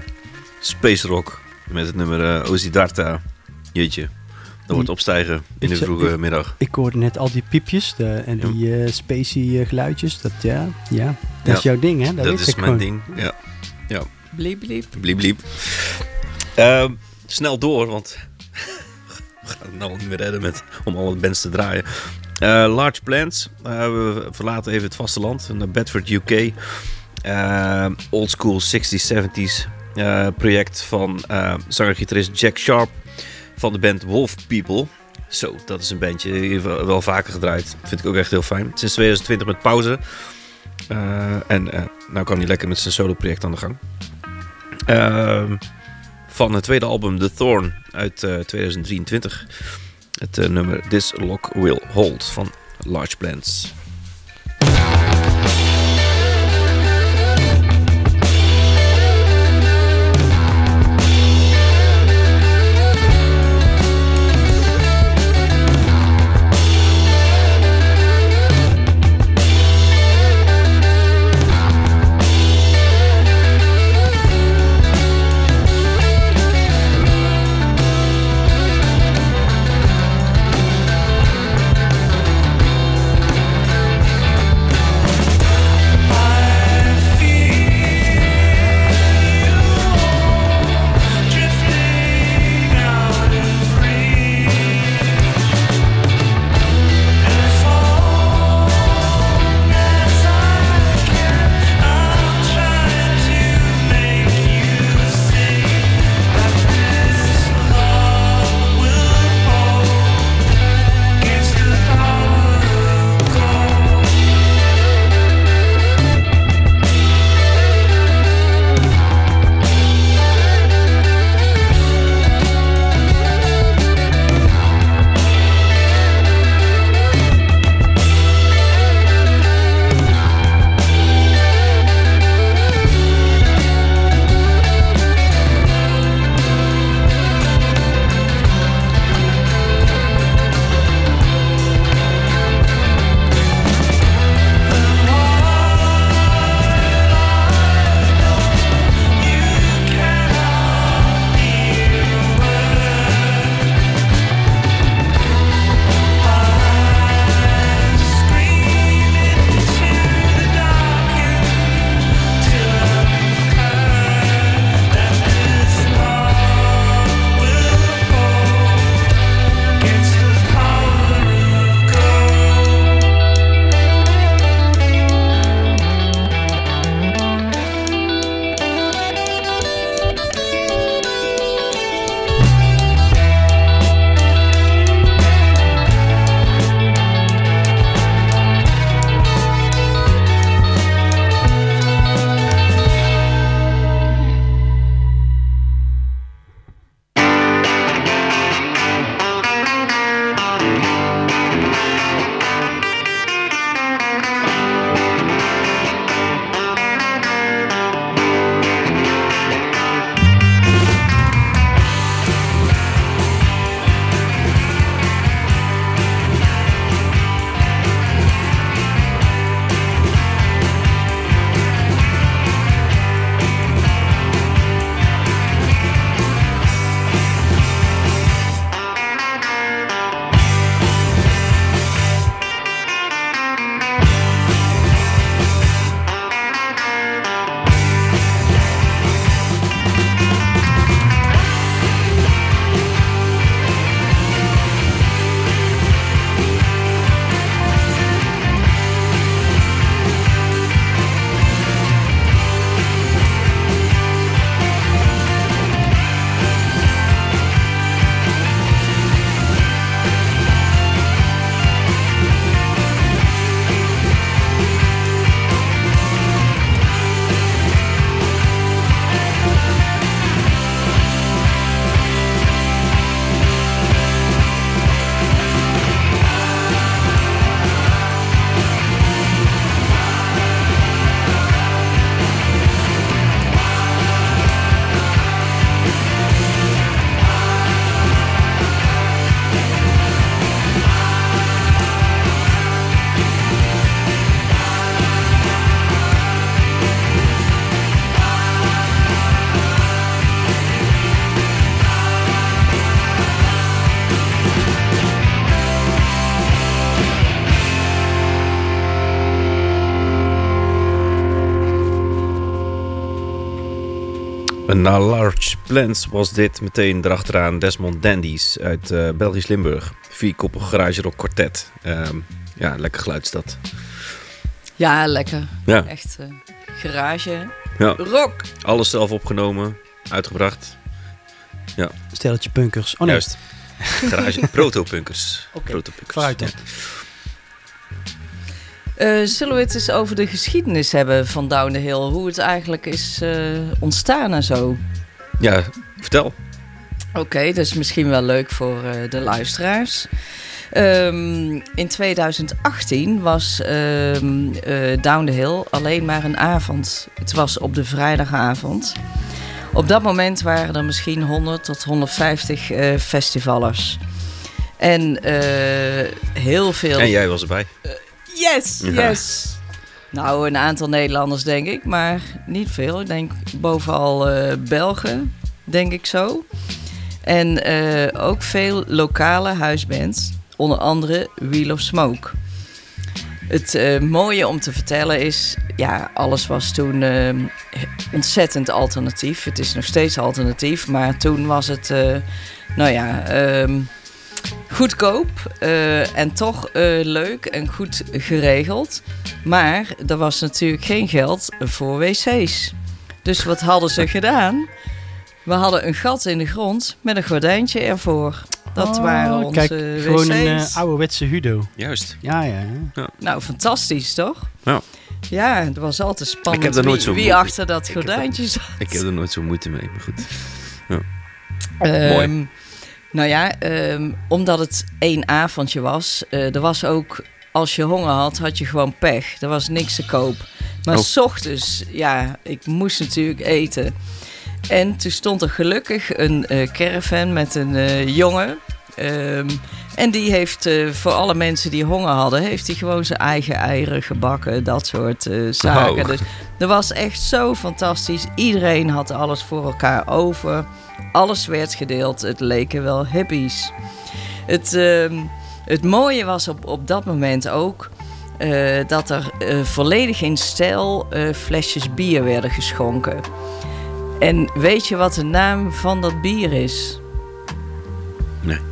Space Rock met het nummer uh, Ozidarta. Jeetje, dat wordt opstijgen in de vroege ik- middag. Ik hoorde net al die piepjes de, en Ja. die eh spacey eh, geluidjes. Dat, ja, ja, dat Ja. is jouw ding, hè? Dat, is mijn gewoon. ding. Ja, Bliep, bliep. bliep bliep. Ehm, snel door, want we gaan het nou niet meer redden met, om alle bands te draaien. Eh, Large Plants. Eh, we verlaten even het vasteland naar Bedford, UK. Eh, old school 60s, 70s eh, project van eh zanger-gitarist Jack Sharp van de band Wolf People. Zo, dat is een bandje. Die wel vaker gedraaid. Vind ik ook echt heel fijn. Sinds 2020 met pauze. En nou kan hij lekker met zijn solo-project aan de gang. Ehm, van het tweede album The Thorn uit eh, 2023. Het nummer This Lock Will Hold van Large Plants. Na large plans was dit meteen erachteraan Desmond Dandies uit eh, Belgisch Limburg. Vierkoppig garage rock kwartet. Ehm, ja, lekker geluid is dat. Ja, lekker. Ja, Echt eh, garage. ja, Rock. alles zelf opgenomen, uitgebracht. Stelletje punkers. Oh nee, Juist. Garage protopunkers. Oké, Protopunkers. vooruit dan. Ja. Eh, zullen we het eens over de geschiedenis hebben van Down the Hill? Hoe het eigenlijk is eh, ontstaan en zo. Ja, vertel. Oké, dat is misschien wel leuk voor eh, de luisteraars. Ehm, in 2018 was ehm eh, Down the Hill alleen maar een avond. Het was op de vrijdagavond. Op dat moment waren er misschien 100 tot 150 eh, festivallers. En heel veel... En jij was erbij. Yes, Ja. yes. Nou, een aantal Nederlanders denk ik, maar niet veel. Ik denk bovenal eh, Belgen, denk ik zo. En eh, ook veel lokale huisbands, onder andere Wheel of Smoke. Het eh, mooie om te vertellen is, ja, alles was toen eh, ontzettend alternatief. Het is nog steeds alternatief, maar toen was het, nou ja, ehm, goedkoop eh, en toch eh, leuk en goed geregeld. Maar er was natuurlijk geen geld voor wc's. Dus wat hadden ze gedaan? We hadden een gat in de grond met een gordijntje ervoor. Dat Oh, waren onze Kijk, gewoon een wc's. eh, ouderwetse Hudo. Juist. Ja, ja. ja. Nou, fantastisch toch? Ja. Ja, het was altijd spannend Ik heb daar nooit wie, zo wie achter dat ik heb gordijntje zat. Ik heb er nooit zo moeite mee, maar goed. Ehm, Mooi. Nou ja, ehm, omdat het één avondje was, eh, er was ook, als je honger had, had je gewoon pech. Er was niks te koop. Maar Oh. s ochtends, ja, ik moest natuurlijk eten. En toen stond er gelukkig een eh, caravan met een eh, jongen. Ehm, en die heeft eh, voor alle mensen die honger hadden, heeft hij gewoon zijn eigen eieren gebakken. Dat soort eh, zaken. Oh. Dus dat was echt zo fantastisch. Iedereen had alles voor elkaar over. Alles werd gedeeld. Het leken wel hippies. Het, ehm, het mooie was op, op dat moment ook eh, dat er volledig in stijl flesjes bier werden geschonken. En weet je wat de naam van dat bier is?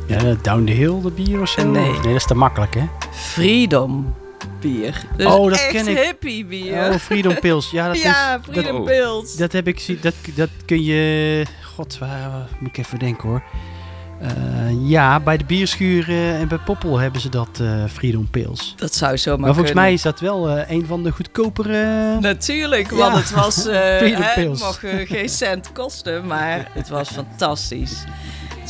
Ja Down the Hill, de bier of zo? Nee. Nee, dat is te makkelijk, hè? Freedom bier. Dus Oh, dat echt ken ik. hippie bier. Oh, Freedom Pills. Ja, dat ja, is... Freedom Oh. Pills. Dat heb ik zie- dat, dat kun je. God, waar waar moet ik even denken hoor. Eh, ja, bij de bierschuur eh, en bij Poppel hebben ze dat eh Freedom Pills. Dat zou zomaar Maar volgens kunnen. mij is dat wel eh, een van de goedkopere. Natuurlijk, Ja. want het was. eh Freedom hè, het mocht eh, geen cent kosten, maar het was fantastisch.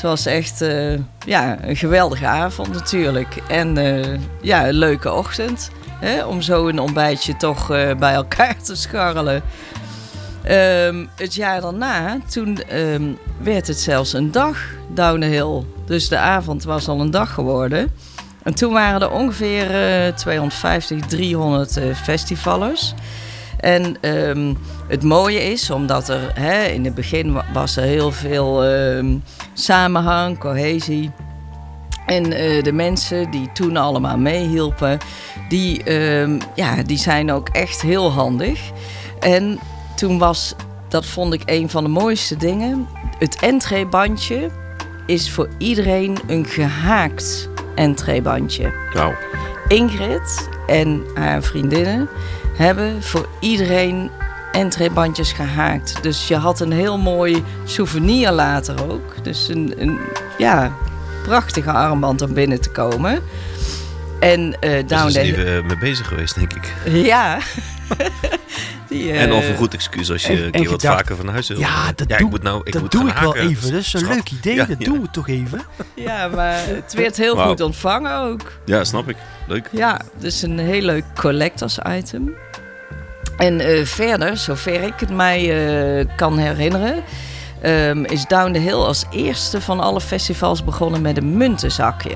Was echt eh, ja, een geweldige avond natuurlijk. En eh, ja, een leuke ochtend. Hè, om zo een ontbijtje toch eh, bij elkaar te scharrelen. Ehm, het jaar daarna, toen ehm, werd het zelfs een dag down hill. Dus de avond was al een dag geworden. En toen waren er ongeveer eh, 250, 300 eh, festivallers. En ehm, het mooie is, omdat er hè, in het begin wa- was er heel veel samenhang, cohesie. En eh, de mensen die toen allemaal meehielpen, die, ehm, ja, die zijn ook echt heel handig. En toen was, dat vond ik een van de mooiste dingen, het entreebandje is voor iedereen een gehaakt entreebandje. Wauw. Ingrid en haar vriendinnen hebben voor iedereen entreebandjes gehaakt. Dus je had een heel mooi souvenir later ook. Dus een, een ja, prachtige armband om binnen te komen. En eh Daar down is the even mee bezig geweest, denk ik. Ja. Die, eh, en of een goed excuus als je en- een en keer wat vaker van huis wil. Ja, dat ja, doe- ik moet nou, ik dat moet doe ik wel even. Dat is een Schat. leuk idee. Ja, dat ja. doen we toch even. Ja, maar het werd heel goed ontvangen ook. Ja, snap ik. Leuk. Ja, dus een heel leuk collectors item. En eh, verder, zover ik het mij eh, kan herinneren, ehm, is Down the Hill als eerste van alle festivals begonnen met een muntenzakje.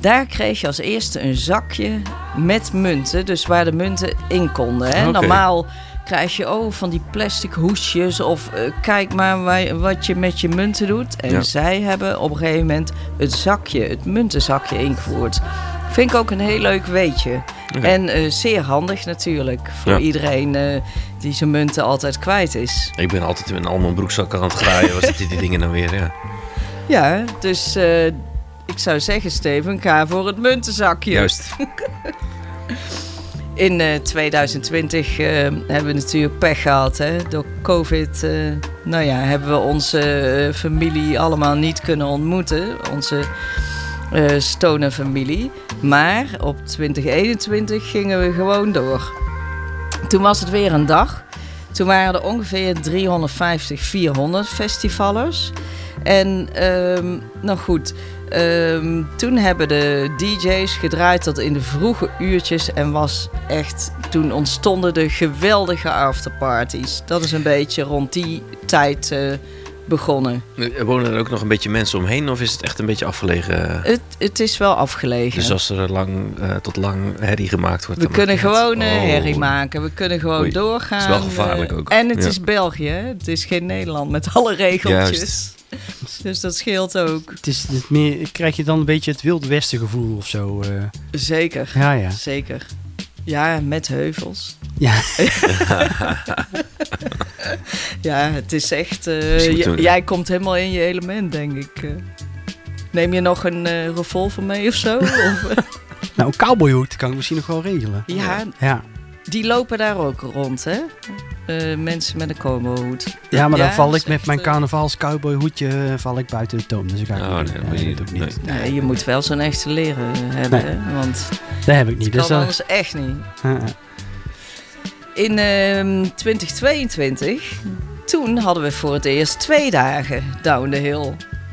Daar kreeg je als eerste een zakje met munten, dus waar de munten in konden. Hè? Normaal krijg je oh, van die plastic hoesjes of eh, kijk maar waar- wat je met je munten doet. En Ja. zij hebben op een gegeven moment het zakje, het muntenzakje ingevoerd. Vind ik ook een heel leuk weetje. En eh, zeer handig natuurlijk voor Ja. iedereen eh, die zijn munten altijd kwijt is. Ik ben altijd in al mijn broekzakken aan het graaien. Wat zitten die dingen dan weer? Ja. Ja, dus eh, ik zou zeggen, Steven, ga voor het muntenzakje. Juist. In eh, 2020 eh, hebben we natuurlijk pech gehad. Hè? Door COVID nou ja, hebben we onze familie allemaal niet kunnen ontmoeten. Onze eh Stoner-familie. Maar op 2021 gingen we gewoon door. Toen was het weer een dag. Toen waren er ongeveer 350, 400 festivallers. En ehm, nou goed, ehm, toen hebben de DJ's gedraaid tot in de vroege uurtjes. En was echt, toen ontstonden de geweldige afterparties. Dat is een beetje rond die tijd eh, begonnen. Er wonen er ook nog een beetje mensen omheen of is het echt een beetje afgelegen? Het, het is wel afgelegen. Dus als er lang, eh, tot lang herrie gemaakt wordt. We dan kunnen maakt het- gewoon eh, Oh. herrie maken. We kunnen gewoon Oei. doorgaan. Het is wel gevaarlijk eh, ook. En het Ja. is België. hè. Het is geen Nederland met alle regeltjes. Juist. Dus dat scheelt ook. Het is het meer, krijg je dan een beetje het Wilde Westen gevoel of zo. eh. Zeker. ja, ja. Zeker. Ja, met heuvels. Ja, Ja, het is echt... eh, jij komt helemaal in je element, denk ik. eh. Neem je nog een eh, revolver mee of zo? of, nou een cowboyhoed kan ik misschien nog wel regelen. ja, Ja, die lopen daar ook rond, hè? Eh, mensen met een cowboyhoed. ja maar dan val ik met mijn eh, carnavals cowboyhoedje eh, val ik buiten de toom. Dus ik ga Oh, niet nee, doen. moet je Nee, niet dat doe ik niet. Nee, je moet wel zo'n echte leren hebben, Nee. hè? Want Dat heb ik niet. dat Dus kan dat, anders echt niet. uh, uh. In ehm, 2022, toen hadden we voor het eerst twee dagen Down the Hill.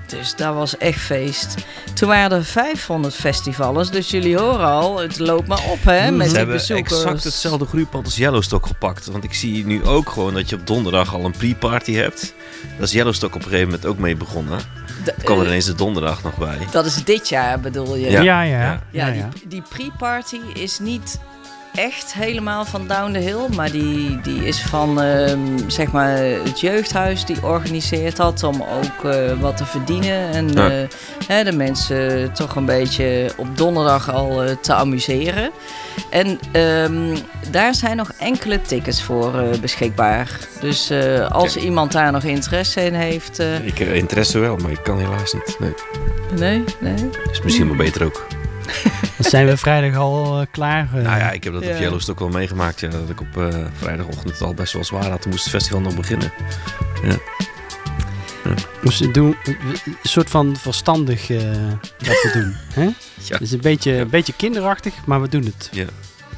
Dus dat was echt feest. Toen waren er 500 festivals, dus jullie horen al, het loopt maar op hè, Mm, met Ze die hebben bezoekers. exact hetzelfde groeipad als Yellowstock gepakt. Want ik zie nu ook gewoon dat je op donderdag al een pre-party hebt. Daar is Yellowstock op een gegeven moment ook mee begonnen. Er kwam er eh, ineens de donderdag nog bij. dat is dit jaar bedoel je? Ja. Ja, ja, ja. Ja. Ja, ja, die, die pre-party is niet echt helemaal van Down the Hill, maar die, die is van ehm, zeg maar het jeugdhuis die organiseert dat om ook eh, wat te verdienen en Ja. eh, hè, de mensen toch een beetje op donderdag al eh, te amuseren. En ehm, daar zijn nog enkele tickets voor beschikbaar. Dus als iemand daar nog interesse in heeft, Ik heb interesse wel, maar ik kan helaas niet. Nee. nee, nee. Is misschien maar beter ook. Dan zijn we vrijdag al eh, klaar. eh. Nou ja, ik heb dat Ja. op Yellowstock wel meegemaakt. Ja, dat ik op eh, vrijdagochtend het al best wel zwaar had. Toen moest het festival nog beginnen. Dus we doen een soort van verstandig wat we doen. Hè? Ja. Het is een beetje, Ja. een beetje kinderachtig, maar we doen het.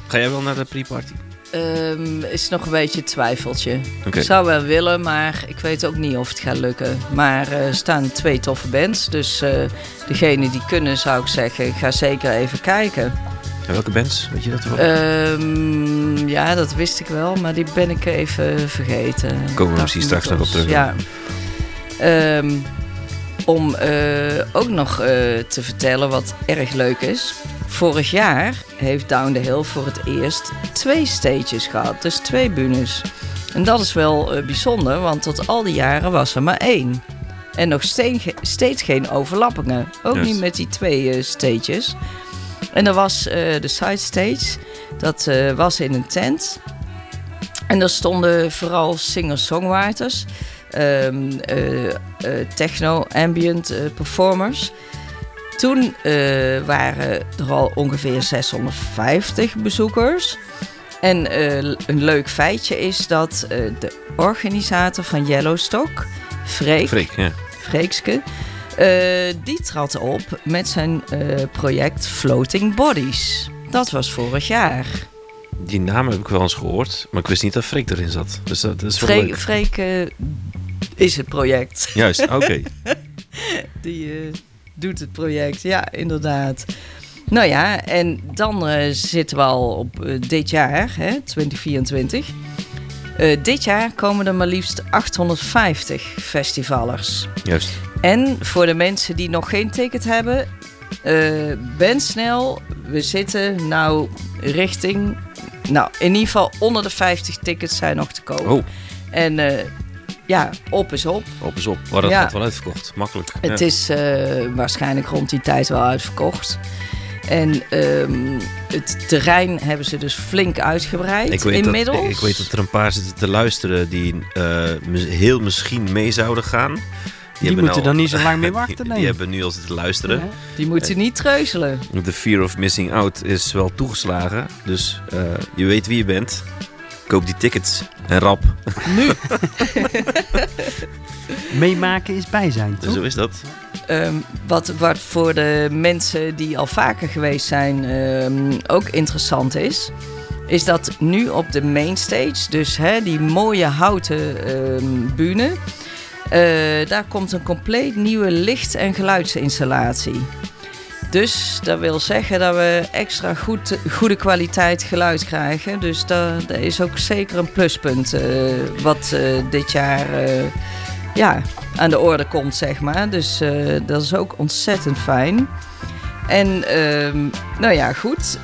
Ga jij wel naar de pre-party? Ehm, is nog een beetje een twijfeltje. Ik zou wel willen, maar ik weet ook niet of het gaat lukken. Maar eh, er staan twee toffe bands. Dus eh degene die kunnen, zou ik zeggen, ga zeker even kijken. En welke bands? Weet je dat wel? Ehm, ja, dat wist ik wel, maar die ben ik even vergeten. Komen we misschien straks nog op terug. Ja. Ehm, om eh, ook nog te vertellen wat erg leuk is. Vorig jaar heeft Down the Hill voor het eerst twee stages gehad. Dus twee bühnes. En dat is wel eh, bijzonder, want tot al die jaren was er maar één. En nog steeds, steeds geen overlappingen. Ook niet met die twee eh, stages. En er was eh, de side stage. Dat was in een tent. En daar stonden vooral singer-songwriters. ehm, eh, eh, techno, ambient eh, performers. Toen eh, waren er al ongeveer 650 bezoekers. En eh, een leuk feitje is dat eh, de organisator van Yellowstock, Freek, Freek, ja. Freekske, die trad op met zijn project Floating Bodies. Dat was vorig jaar. Die naam heb ik wel eens gehoord, maar ik wist niet dat Freek erin zat. Dus dat is wel Freek, leuk. Freek is het project. Juist, oké. Die doet het project, ja, inderdaad. Nou ja, en dan eh, zitten we al op eh, dit jaar, hè, 2024. Eh, dit jaar komen er maar liefst 850 festivallers. Juist. En voor de mensen die nog geen ticket hebben, ben snel. We zitten nou richting, nou in ieder geval onder de 50 tickets zijn nog te kopen. Oh, En ja, op is op. op is op. Maar dat Ja. gaat wel uitverkocht. Makkelijk. Het ja. is eh, waarschijnlijk rond die tijd wel uitverkocht. En ehm, het terrein hebben ze dus flink uitgebreid Ik weet, inmiddels. ik, ik weet dat er een paar zitten te luisteren die eh, heel misschien mee zouden gaan. Die, moeten dan niet zo lang meer wachten, Die, nee. die hebben nu al zitten luisteren. Ja. Die moeten niet treuzelen. De fear of missing out is wel toegeslagen. Dus eh, je weet wie je bent. Koop die tickets. En rap. Nu. Meemaken is bij zijn, toch? zo is dat. Ehm, wat, wat voor de mensen die al vaker geweest zijn ehm, ook interessant is, is dat nu op de mainstage, dus hè, die mooie houten ehm bühne, eh, daar komt een compleet nieuwe licht- en geluidsinstallatie. Dus dat wil zeggen dat we extra goed, goede kwaliteit geluid krijgen. Dus dat, is ook zeker een pluspunt eh, wat eh, dit jaar eh, ja, aan de orde komt, zeg maar. Dus dat is ook ontzettend fijn. En ehm, nou ja, goed.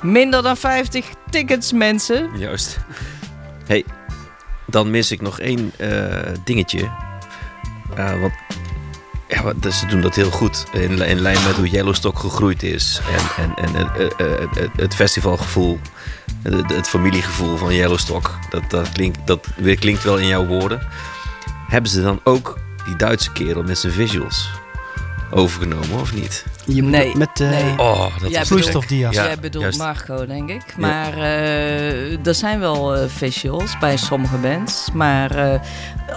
minder dan 50 tickets, mensen. Juist. hey, dan mis ik nog één dingetje. Want ja, ze doen dat heel goed. In, in lijn met hoe Yellowstock gegroeid is. En, en, en eh, eh, eh, het, festivalgevoel. Het, familiegevoel van Yellowstock. Dat, dat, klinkt, dat klinkt wel in jouw woorden. Hebben ze dan ook die Duitse kerel met zijn visuals overgenomen of niet? Je moet Nee, met eh nee. Oh, dat Jij is vloeistofdias. Ja, Jij bedoelt juist. Marco, denk ik. Maar eh, er zijn wel eh, visuals bij sommige bands. Maar, eh,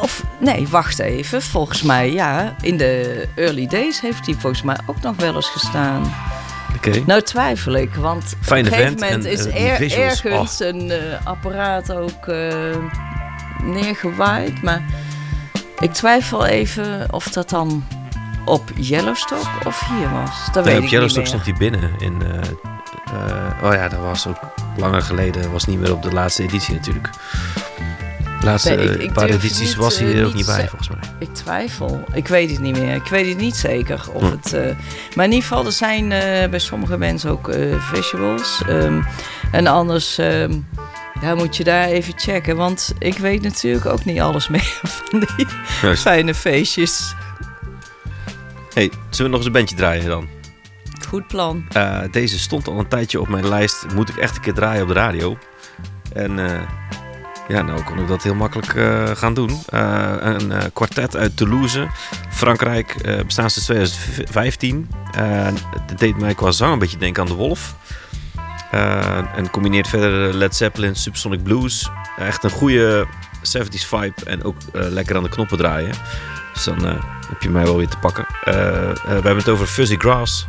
of nee, wacht even. Volgens mij, ja, in de early days heeft hij volgens mij ook nog wel eens gestaan. Oké. Nou twijfel ik, want op een gegeven moment en, is er, ergens een eh, apparaat ook eh, neergewaaid. Maar ik twijfel even of dat dan op Yellowstock of hier was. Dat Nee, weet op ik stond hij binnen. In, eh, eh, oh ja, dat was ook langer geleden. Was niet meer op de laatste editie natuurlijk. De laatste Nee, ik- ik paar edities niet, was hij eh, er ook niet bij, volgens mij. Ik twijfel. Ik weet het niet meer. Ik weet het niet zeker. Of Hm. het, maar in ieder geval, er zijn bij sommige mensen ook visuals. Ehm, en anders ehm, ja, moet je daar even checken. Want ik weet natuurlijk ook niet alles meer van die Juist. fijne feestjes. Hey, zullen we nog eens een bandje draaien dan? Goed plan. Eh, deze stond al een tijdje op mijn lijst. Moet ik echt een keer draaien op de radio. En eh, ja, nou kon ik dat heel makkelijk eh, gaan doen. Een kwartet uit Toulouse, Frankrijk, bestaan sinds 2015. Eh, het deed mij qua zang een beetje denken aan De Wolf. En combineert verder Led Zeppelin, Subsonic Blues. Echt een goede 70s vibe en ook lekker aan de knoppen draaien. Dus dan eh, heb je mij wel weer te pakken. Eh, eh, we hebben het over Fuzzy Grass.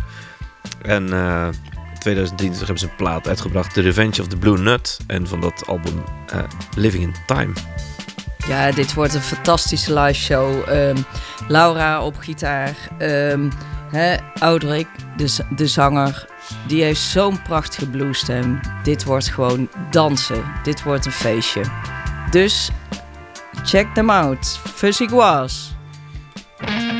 En in 2023 hebben ze een plaat uitgebracht, The Revenge of the Blue Nut. En van dat album Living in Time. Ja, dit wordt een fantastische live show. Ehm, Laura op gitaar. Ehm hè, Audrik, de, de zanger, die heeft zo'n prachtige bluesstem. Dit wordt gewoon dansen. Dit wordt een feestje. Dus check them out. Fuzzy Guas. Bye.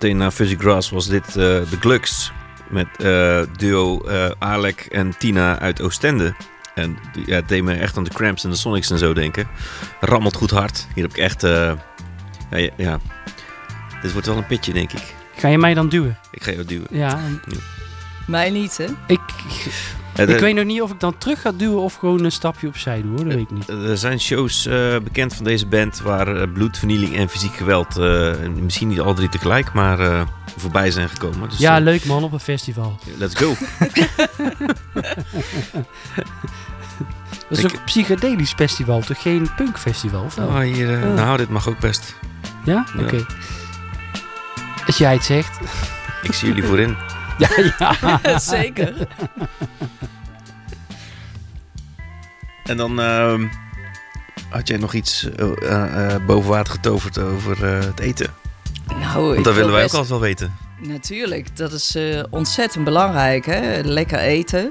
Meteen na Fuzzy Grass was dit eh de Glucks. Met eh, duo eh, Alec en Tina uit Oostende. En die- ja, het deed me echt aan de Cramps en de Sonics en zo denken. Rammelt goed hard. Hier heb ik echt... eh, ja, ja, ja. Dit wordt wel een pitje, denk ik. Ga je mij dan duwen? Ik ga jou duwen. Ja. en Mij niet, hè? Ik, Eh, ik weet nog niet of ik dan terug ga duwen of gewoon een stapje opzij doe, hoor. Dat weet ik niet. Er zijn shows eh, bekend van deze band waar eh, bloed, vernieling en fysiek geweld, eh, en misschien niet alle drie tegelijk, maar voorbij zijn gekomen. Dus, Ja, leuk man, op een festival. let's go. Dat is Ik- een psychedelisch festival, toch geen punkfestival? Of wel? Oh, hier, Oh. Nou, dit mag ook best. Ja? Ja. Oké. Als jij het zegt. Ik zie jullie voorin. Ja, ja. Zeker. En dan ehm, had jij nog iets eh, eh, eh, boven water getoverd over eh, het eten. Nou, Want dat wil willen wij ook altijd wel weten. Natuurlijk, dat is eh, ontzettend belangrijk, hè? lekker eten.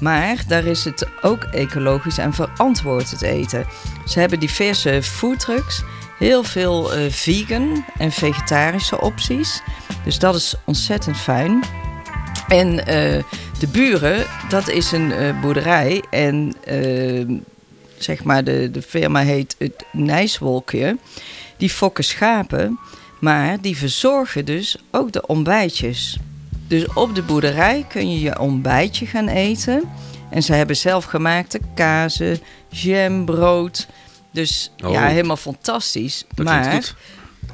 Maar daar is het ook ecologisch en verantwoord het eten. Ze hebben diverse foodtrucks, heel veel eh, vegan en vegetarische opties. Dus dat is ontzettend fijn. En eh, de buren, dat is een eh, boerderij. En eh, zeg maar, de, de firma heet het Nijswolkje. Die fokken schapen. Maar die verzorgen dus ook de ontbijtjes. Dus op de boerderij kun je je ontbijtje gaan eten. En ze hebben zelfgemaakte kazen, jam, brood. Dus Oh. ja, helemaal fantastisch. Maar.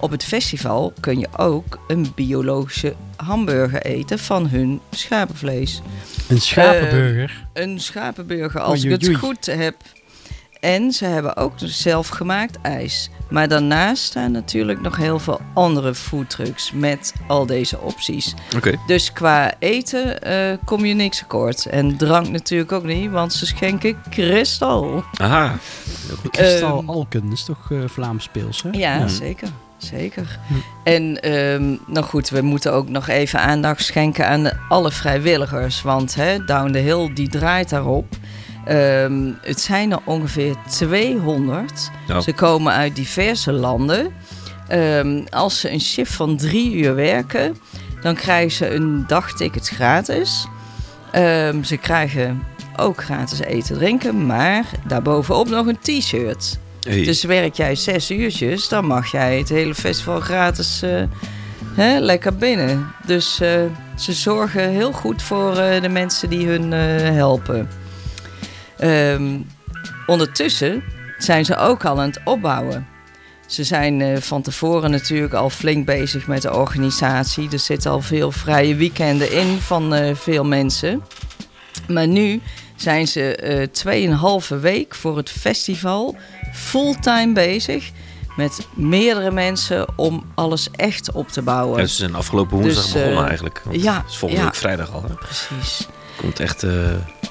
Op het festival kun je ook een biologische hamburger eten van hun schapenvlees. Een schapenburger. Een schapenburger, als Oei, ik het goed heb. En ze hebben ook dus zelfgemaakt ijs. Maar daarnaast staan natuurlijk nog heel veel andere foodtrucks met al deze opties. Oké. Dus qua eten eh, kom je niks tekort. En drank natuurlijk ook niet, want ze schenken kristal. Aha. Kristal ehm, Alken, dat is toch eh, Vlaams speels, hè? Ja, zeker. Zeker. Hm. En ehm, nou goed, we moeten ook nog even aandacht schenken aan de, alle vrijwilligers. Want hè, Down the Hill die draait daarop. Ehm, het zijn er ongeveer 200. Nou. Ze komen uit diverse landen. Ehm, als ze een shift van drie uur werken, dan krijgen ze een dagticket gratis. Ze krijgen ook gratis eten drinken, maar daarbovenop nog een t-shirt. Dus werk jij zes uurtjes, dan mag jij het hele festival gratis eh, hè, lekker binnen. Dus eh, ze zorgen heel goed voor eh, de mensen die hun helpen. Ehm, ondertussen zijn ze ook al aan het opbouwen. Ze zijn van tevoren natuurlijk al flink bezig met de organisatie. Er zitten al veel vrije weekenden in van veel mensen. Maar nu zijn ze eh tweeënhalve week voor het festival fulltime bezig met meerdere mensen om alles echt op te bouwen. Ja, ze zijn afgelopen woensdag Dus, begonnen eh, eigenlijk. Ja, Het is volgende ja. week vrijdag al. Hè? Precies. Komt echt... eh,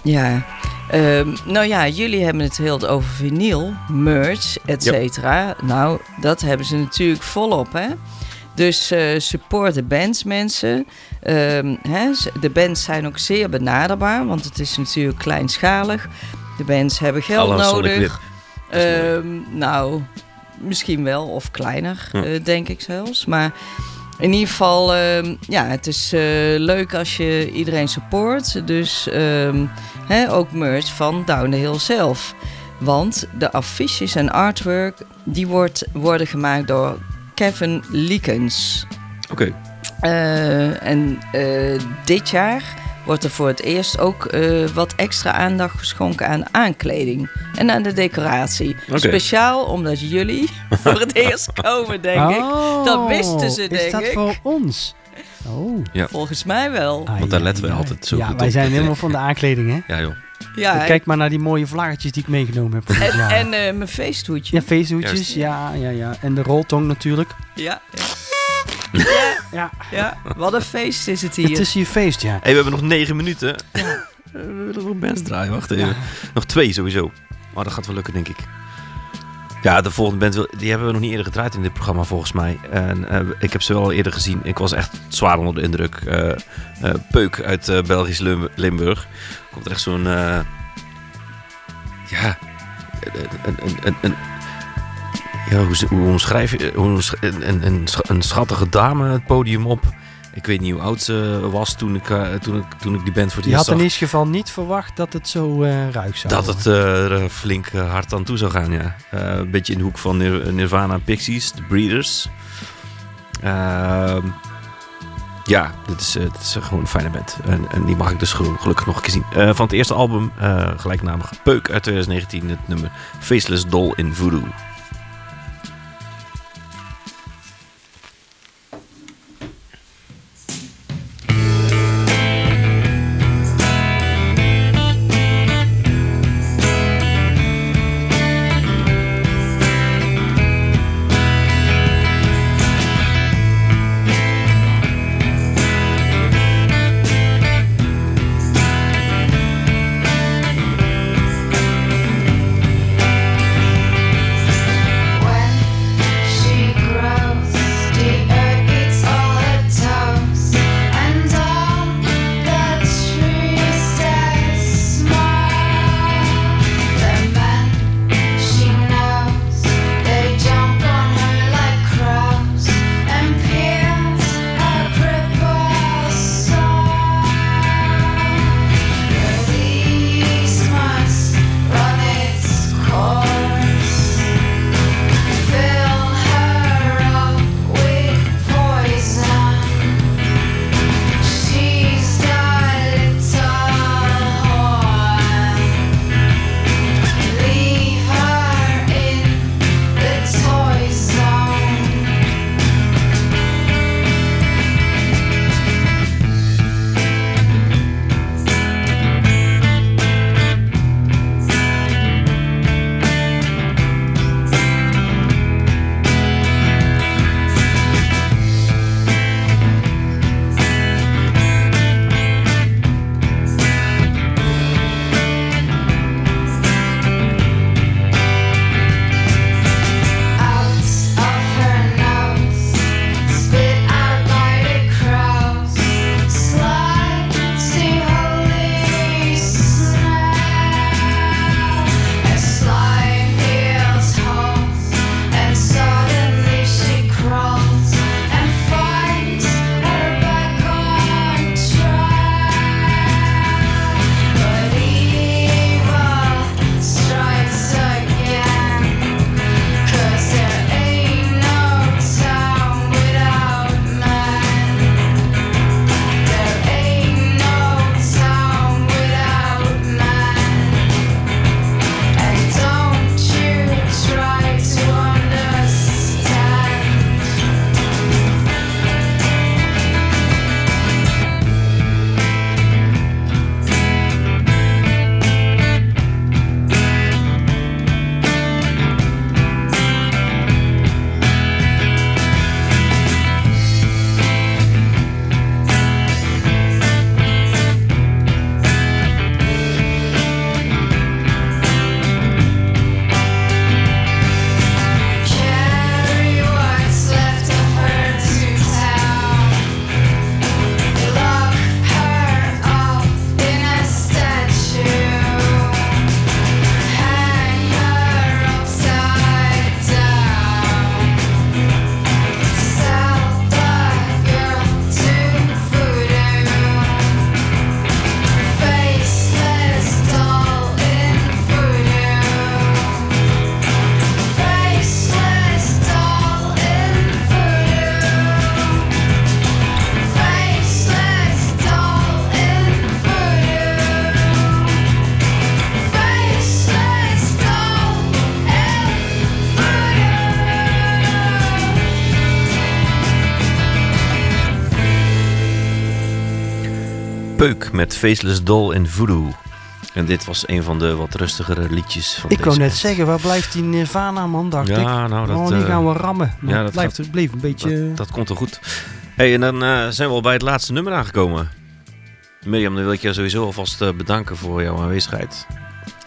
Ja. Ehm, nou ja, jullie hebben het heel over vinyl, merch, et cetera. Nou, dat hebben ze natuurlijk volop, hè. Dus eh, support de bands, mensen. Ehm, hè, de bands zijn ook zeer benaderbaar, want het is natuurlijk kleinschalig. De bands hebben geld nodig. Ehm, nou, misschien wel, of kleiner, Ja. eh, denk ik zelfs. Maar in ieder geval, ehm, ja, het is eh, leuk als je iedereen support. Dus ehm, hè, ook merch van Down the Hill zelf. Want de affiches en artwork, die wordt, worden gemaakt door Kevin Leekens. Oké. Eh, en dit jaar wordt er voor het eerst ook eh, wat extra aandacht geschonken aan aankleding en aan de decoratie. Speciaal omdat jullie voor het eerst komen, denk ik. Dat wisten ze, is denk dat ik. voor ons? Oh. Volgens mij wel. Ah, Want daar ja, letten we ja. altijd zo Ja, goed wij op. zijn helemaal van de aankleding, hè? Ja joh. Ja, Kijk maar naar die mooie vlaggetjes die ik meegenomen heb. en, eh, mijn feesthoedje. ja, feesthoedjes, ja, ja, ja. En de roltong natuurlijk. Ja. Ja. ja. Ja. ja. Wat een feest is het Het hier. is hier feest, ja. hey, we hebben nog negen minuten. Eh, we willen nog bands draaien. Wacht even. Nog twee sowieso. Maar dat gaat wel lukken, denk ik. Ja, de volgende band, wil- die hebben we nog niet eerder gedraaid in dit programma volgens mij. En eh, ik heb ze wel al eerder gezien. Ik was echt zwaar onder de indruk. Eh, eh, Peuk uit eh, Belgisch Lim- Limburg. Komt er echt zo'n... eh, ja... Een, een, een, een, Ja, hoe, hoe omschrijf je... Hoe, een, een, een, scha- een schattige dame het podium op. Ik weet niet hoe oud ze was toen ik, eh, toen ik, toen ik die band voor het Je eerst had in ieder geval niet verwacht dat het zo eh ruik zou Dat worden. het eh, er flink hard aan toe zou gaan, ja. Een beetje in de hoek van Nir- Nirvana Pixies, de Breeders. Ehm, ja, dit is, dit is gewoon een fijne band. En, en die mag ik dus gelu- gelukkig nog een keer zien. Van het eerste album, gelijknamig Peuk uit 2019, het nummer Faceless Doll in Voodoo. Met Faceless Doll in Voodoo. En dit was een van de wat rustigere liedjes van Ik deze wou net band. zeggen, waar blijft die Nirvana man, dacht ik. Ja, nou dat, oh, die eh, gaan we rammen. Maar ja, het dat blijft, het bleef een beetje... dat, dat komt er goed. hey, en dan eh, zijn we al bij het laatste nummer aangekomen. Mirjam, dan wil ik je sowieso alvast eh, bedanken voor jouw aanwezigheid.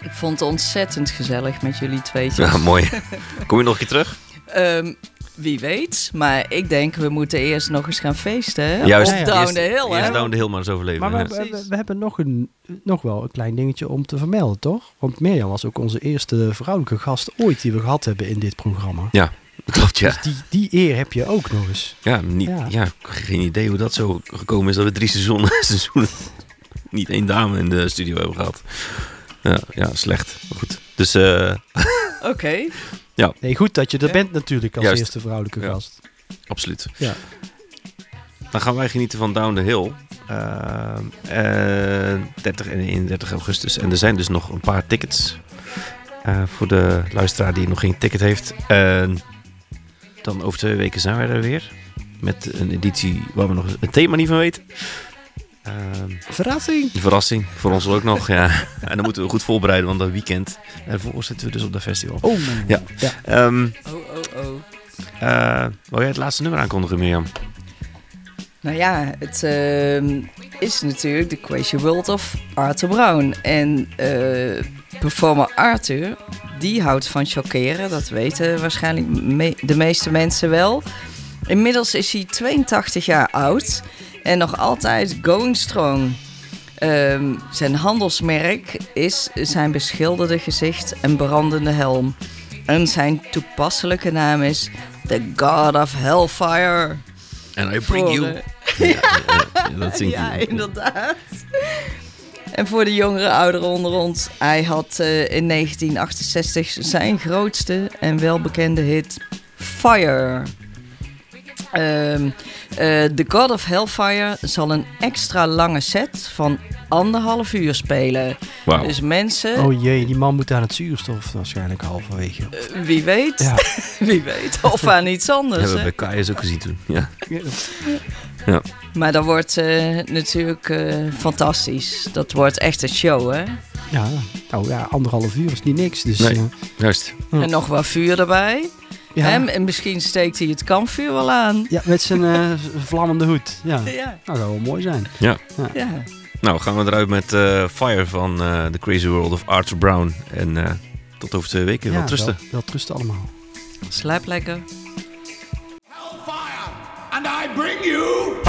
Ik vond het ontzettend gezellig met jullie tweetjes. Ja, mooi. Kom je nog een keer terug? Ehm, wie weet. Maar ik denk, we moeten eerst nog eens gaan feesten. Juist, Op ja, Down eerst- the Hill, Eerst hè? down the hill maar eens overleven. Maar ja. we, we, we- we hebben nog, een, nog wel een klein dingetje om te vermelden, toch? Want Mirjam was ook onze eerste vrouwelijke gast ooit die we gehad hebben in dit programma. Klopt, ja. Dus die, die eer heb je ook nog eens. Ja, niet, Ja. ja. geen idee hoe dat zo gekomen is dat we drie seizoenen, seizoenen niet één dame in de studio hebben gehad. Ja, ja slecht. Maar goed. Dus eh, Oké. Nee, goed dat je er Ja. bent natuurlijk als Juist. eerste vrouwelijke Ja. gast. absoluut. Ja. Dan gaan wij genieten van Down the Hill. Ehm, eh, 30 en 31 augustus. En er zijn dus nog een paar tickets. eh, voor de luisteraar die nog geen ticket heeft. En dan over twee weken zijn wij er weer. Met een editie waar we nog het thema niet van weten. Ehm, Verrassing! Een verrassing voor ons ook nog, ja. En dan moeten we goed voorbereiden, want dat weekend. En vervolgens zitten we dus op dat festival. Oh, Ja. ja. Ehm Oh, oh, oh. eh, wil jij het laatste nummer aankondigen, Mirjam? Nou ja, het ehm, is natuurlijk The Crazy World of Arthur Brown. En eh, performer Arthur, die houdt van chockeren. Dat weten waarschijnlijk me- de meeste mensen wel. Inmiddels is hij 82 jaar oud en nog altijd going strong. Ehm, zijn handelsmerk is zijn beschilderde gezicht en brandende helm. En zijn toepasselijke naam is The God of Hellfire. En I bring you. Ja, ja, ja, inderdaad. En voor de jongere ouderen onder ons, hij had eh, in 1968 zijn grootste en welbekende hit Fire. Ehm, eh, The God of Hellfire zal een extra lange set van anderhalf uur spelen. Wauw. Dus mensen, Oh jee, die man moet aan het zuurstof waarschijnlijk halverwege. eh, wie weet, Ja. wie weet, of aan iets anders. hebben we bij Kai's ook gezien toen. Ja. Maar dat wordt eh, natuurlijk eh, fantastisch. Dat wordt echt een show, hè? Ja, nou ja, anderhalf uur is niet niks. Dus Nee. Juist. Ja. En nog wat vuur erbij. Ja. Hè? En misschien steekt hij het kampvuur wel aan. ja, met zijn eh, vlammende hoed. Ja, Ja, nou, dat zou wel mooi zijn. ja. Nou, gaan we eruit met eh, Fire van eh, The Crazy World of Arthur Brown. En eh, tot over twee weken. Ja, Wel trusten. Wel, wel trusten allemaal. Slaap lekker. Hellfire, and I bring you.